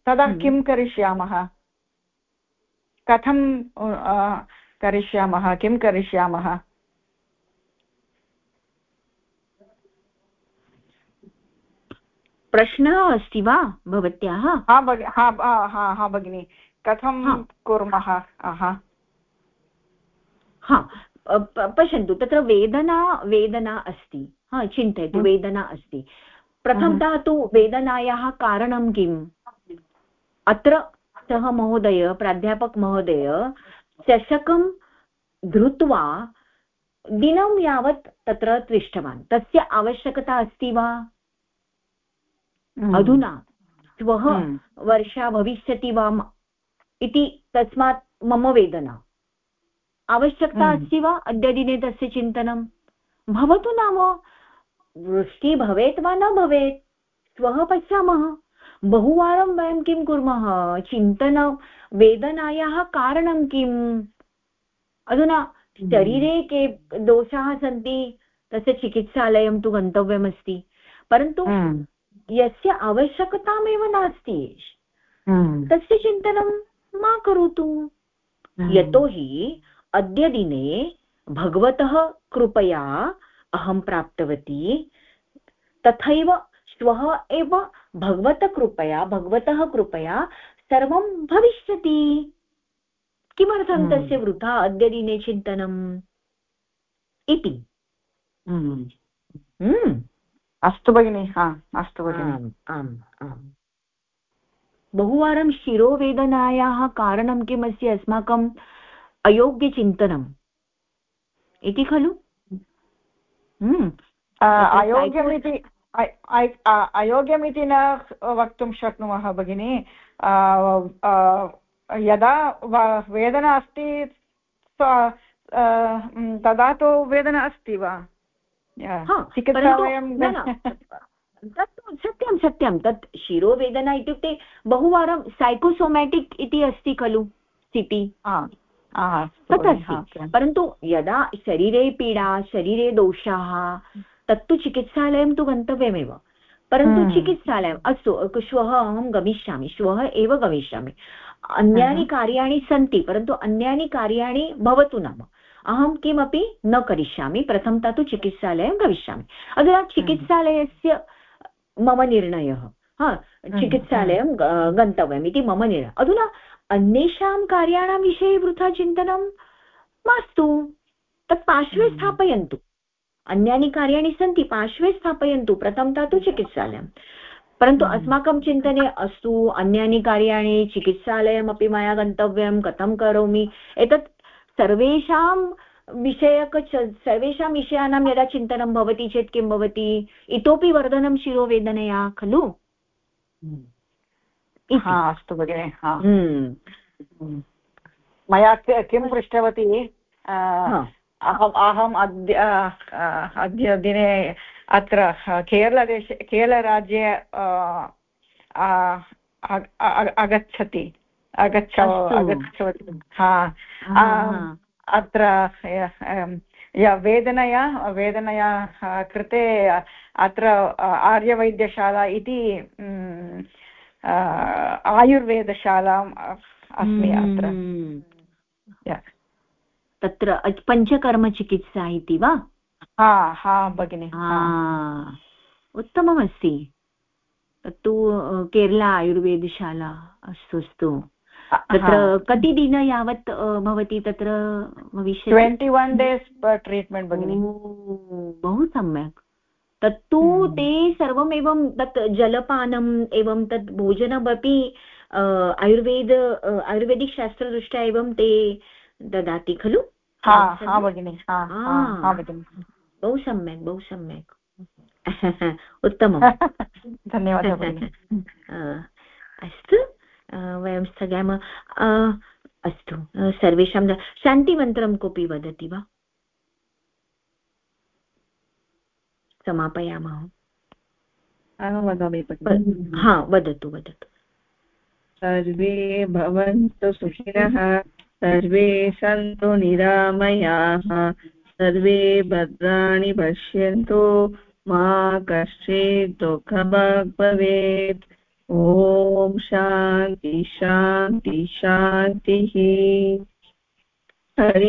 तदा हम्म। किं करिष्यामः? कथं करिष्यामः? किं करिष्यामः? प्रश्नः अस्ति वा भवत्याः? हा हा हा भगिनि। कथं कुर्मः? हा पश्यन्तु तत्र वेदना वेदना अस्ति हा चिन्तयतु। वेदना अस्ति प्रथमतः। तु वेदनायाः कारणं किम् अत्र सः महोदय प्राध्यापकमहोदय चषकं धृत्वा दिनं यावत् तत्र तिष्ठवान् तस्य आवश्यकता अस्ति वा हम्म। अधुना श्वः हम्म। वर्षा भविष्यति वा इति तस्मात् मम वेदना आवश्यकता हम्म। अस्ति वा अद्यदिने तस्य चिन्तनं भवतु नाम। वृष्टिः भवेत् वा न भवेत्? श्वः पश्यामः। बहुवारं वयं किं कुर्मः? चिन्तनं वेदनायाः कारणं किम्? अधुना शरीरे के दोषाः सन्ति तस्य चिकित्सालयं तु गन्तव्यमस्ति। परन्तु यस्य आवश्यकतामेव नास्ति। हम्म। तस्य चिन्तनं मा करोतु? हम्म। यतोहि अद्य दिने भगवतः कृपया अहं प्राप्तवती। तथैव श्वः एव भगवतकृपया भगवतः कृपया सर्वं भविष्यति। किमर्थं हम्म। तस्य वृथा अद्यदिने चिन्तनम्? इति। अस्तु भगिनि हा अस्तु भगिनि। आम् आम् बहुवारं शिरोवेदनायाः कारणं किम् अस्ति अस्माकम् अयोग्यचिन्तनं इति खलु? हम्म। अयोग्यमिति अयोग्यमिति न वक्तुं शक्नुमः भगिनि। यदा वेदना अस्ति तदा तु वेदना अस्ति वा? तत्तु सत्यं सत्यं। तत् शिरोवेदना इत्युक्ते बहुवारं सैकोसोमेटिक् इति अस्ति खलु स्थिति तत् अस्ति। परन्तु यदा शरीरे पीडा शरीरे दोषाः तत्तु चिकित्सालयं तु गन्तव्यमेव। परन्तु हम्म। चिकित्सालयम् अस्तु श्वः अहं गमिष्यामि श्वः एव गमिष्यामि। अन्यानि कार्याणि सन्ति परन्तु अन्यानि कार्याणि भवतु नाम। अहं किमपि न करिष्यामि प्रथमतः तु चिकित्सालयं गमिष्यामि। अधुना चिकित्सालयस्य मम निर्णयः हा चिकित्सालयं गन्तव्यम् इति मम निर्णयः। अधुना अन्येषां कार्याणां विषये वृथा चिन्तनं मास्तु। तत् पार्श्वे हम्म। स्थापयन्तु। अन्यानि कार्याणि सन्ति पार्श्वे स्थापयन्तु प्रथमतः तु चिकित्सालयं। परन्तु हम्म। अस्माकं चिन्तने अस्तु अन्यानि कार्याणि चिकित्सालयमपि मया गन्तव्यं कथं करोमि? एतत् सर्वेषां विषयक सर्वेषां विषयाणां यदा चिन्तनं भवति चेत् किं भवति? इतोपि वर्धनं शिरोवेदनया खलु? हम्म। अस्तु भगिनि हम्म। मया किं पृष्टवती? अहम् अहम् अद्य अद्य दिने अत्र केरलदेशे केरलराज्ये आगच्छति आगच्छ आगच्छवती हा। अत्र वेदनया वेदनया कृते अत्र आर्यवैद्यशाला इति आयुर्वेदशालाम् अस्मि अत्र। तत्र पञ्चकर्मचिकित्सा इति वा? हा हा भगिनि उत्तममस्ति। तत्तु केरला आयुर्वेदशाला अस्तु अस्तु तत्र कति दिन यावत् भवति तत्र भविष्यति? ट्वेण्टि वन् डेस् ट्रीट्मेण्ट् भगिनि। बहु सम्यक्। तत्तु हम्म। ते सर्वमेवं तत् जलपानम् एवं तत् भोजनमपि आयुर्वेद आयुर्वेदिकशास्त्रदृष्ट्या एवं ते ददाति खलु? बहु सम्यक् बहु सम्यक्। उत्तमम्। धन्यवादः अस्तु वयं स्थगयाम अस्तु सर्वेषां शान्तिमन्त्रं कोऽपि वदति वा? समापयामः। वदामि हा वदतु वदतु। सर्वे भवन्तु सुखिनः सर्वे सन्तु निरामयाः सर्वे भद्राणि पश्यन्तु मा कश्चित् दुःखभाग् भवेत् ॐ शान्ति शान्ति शान्तिः। हरि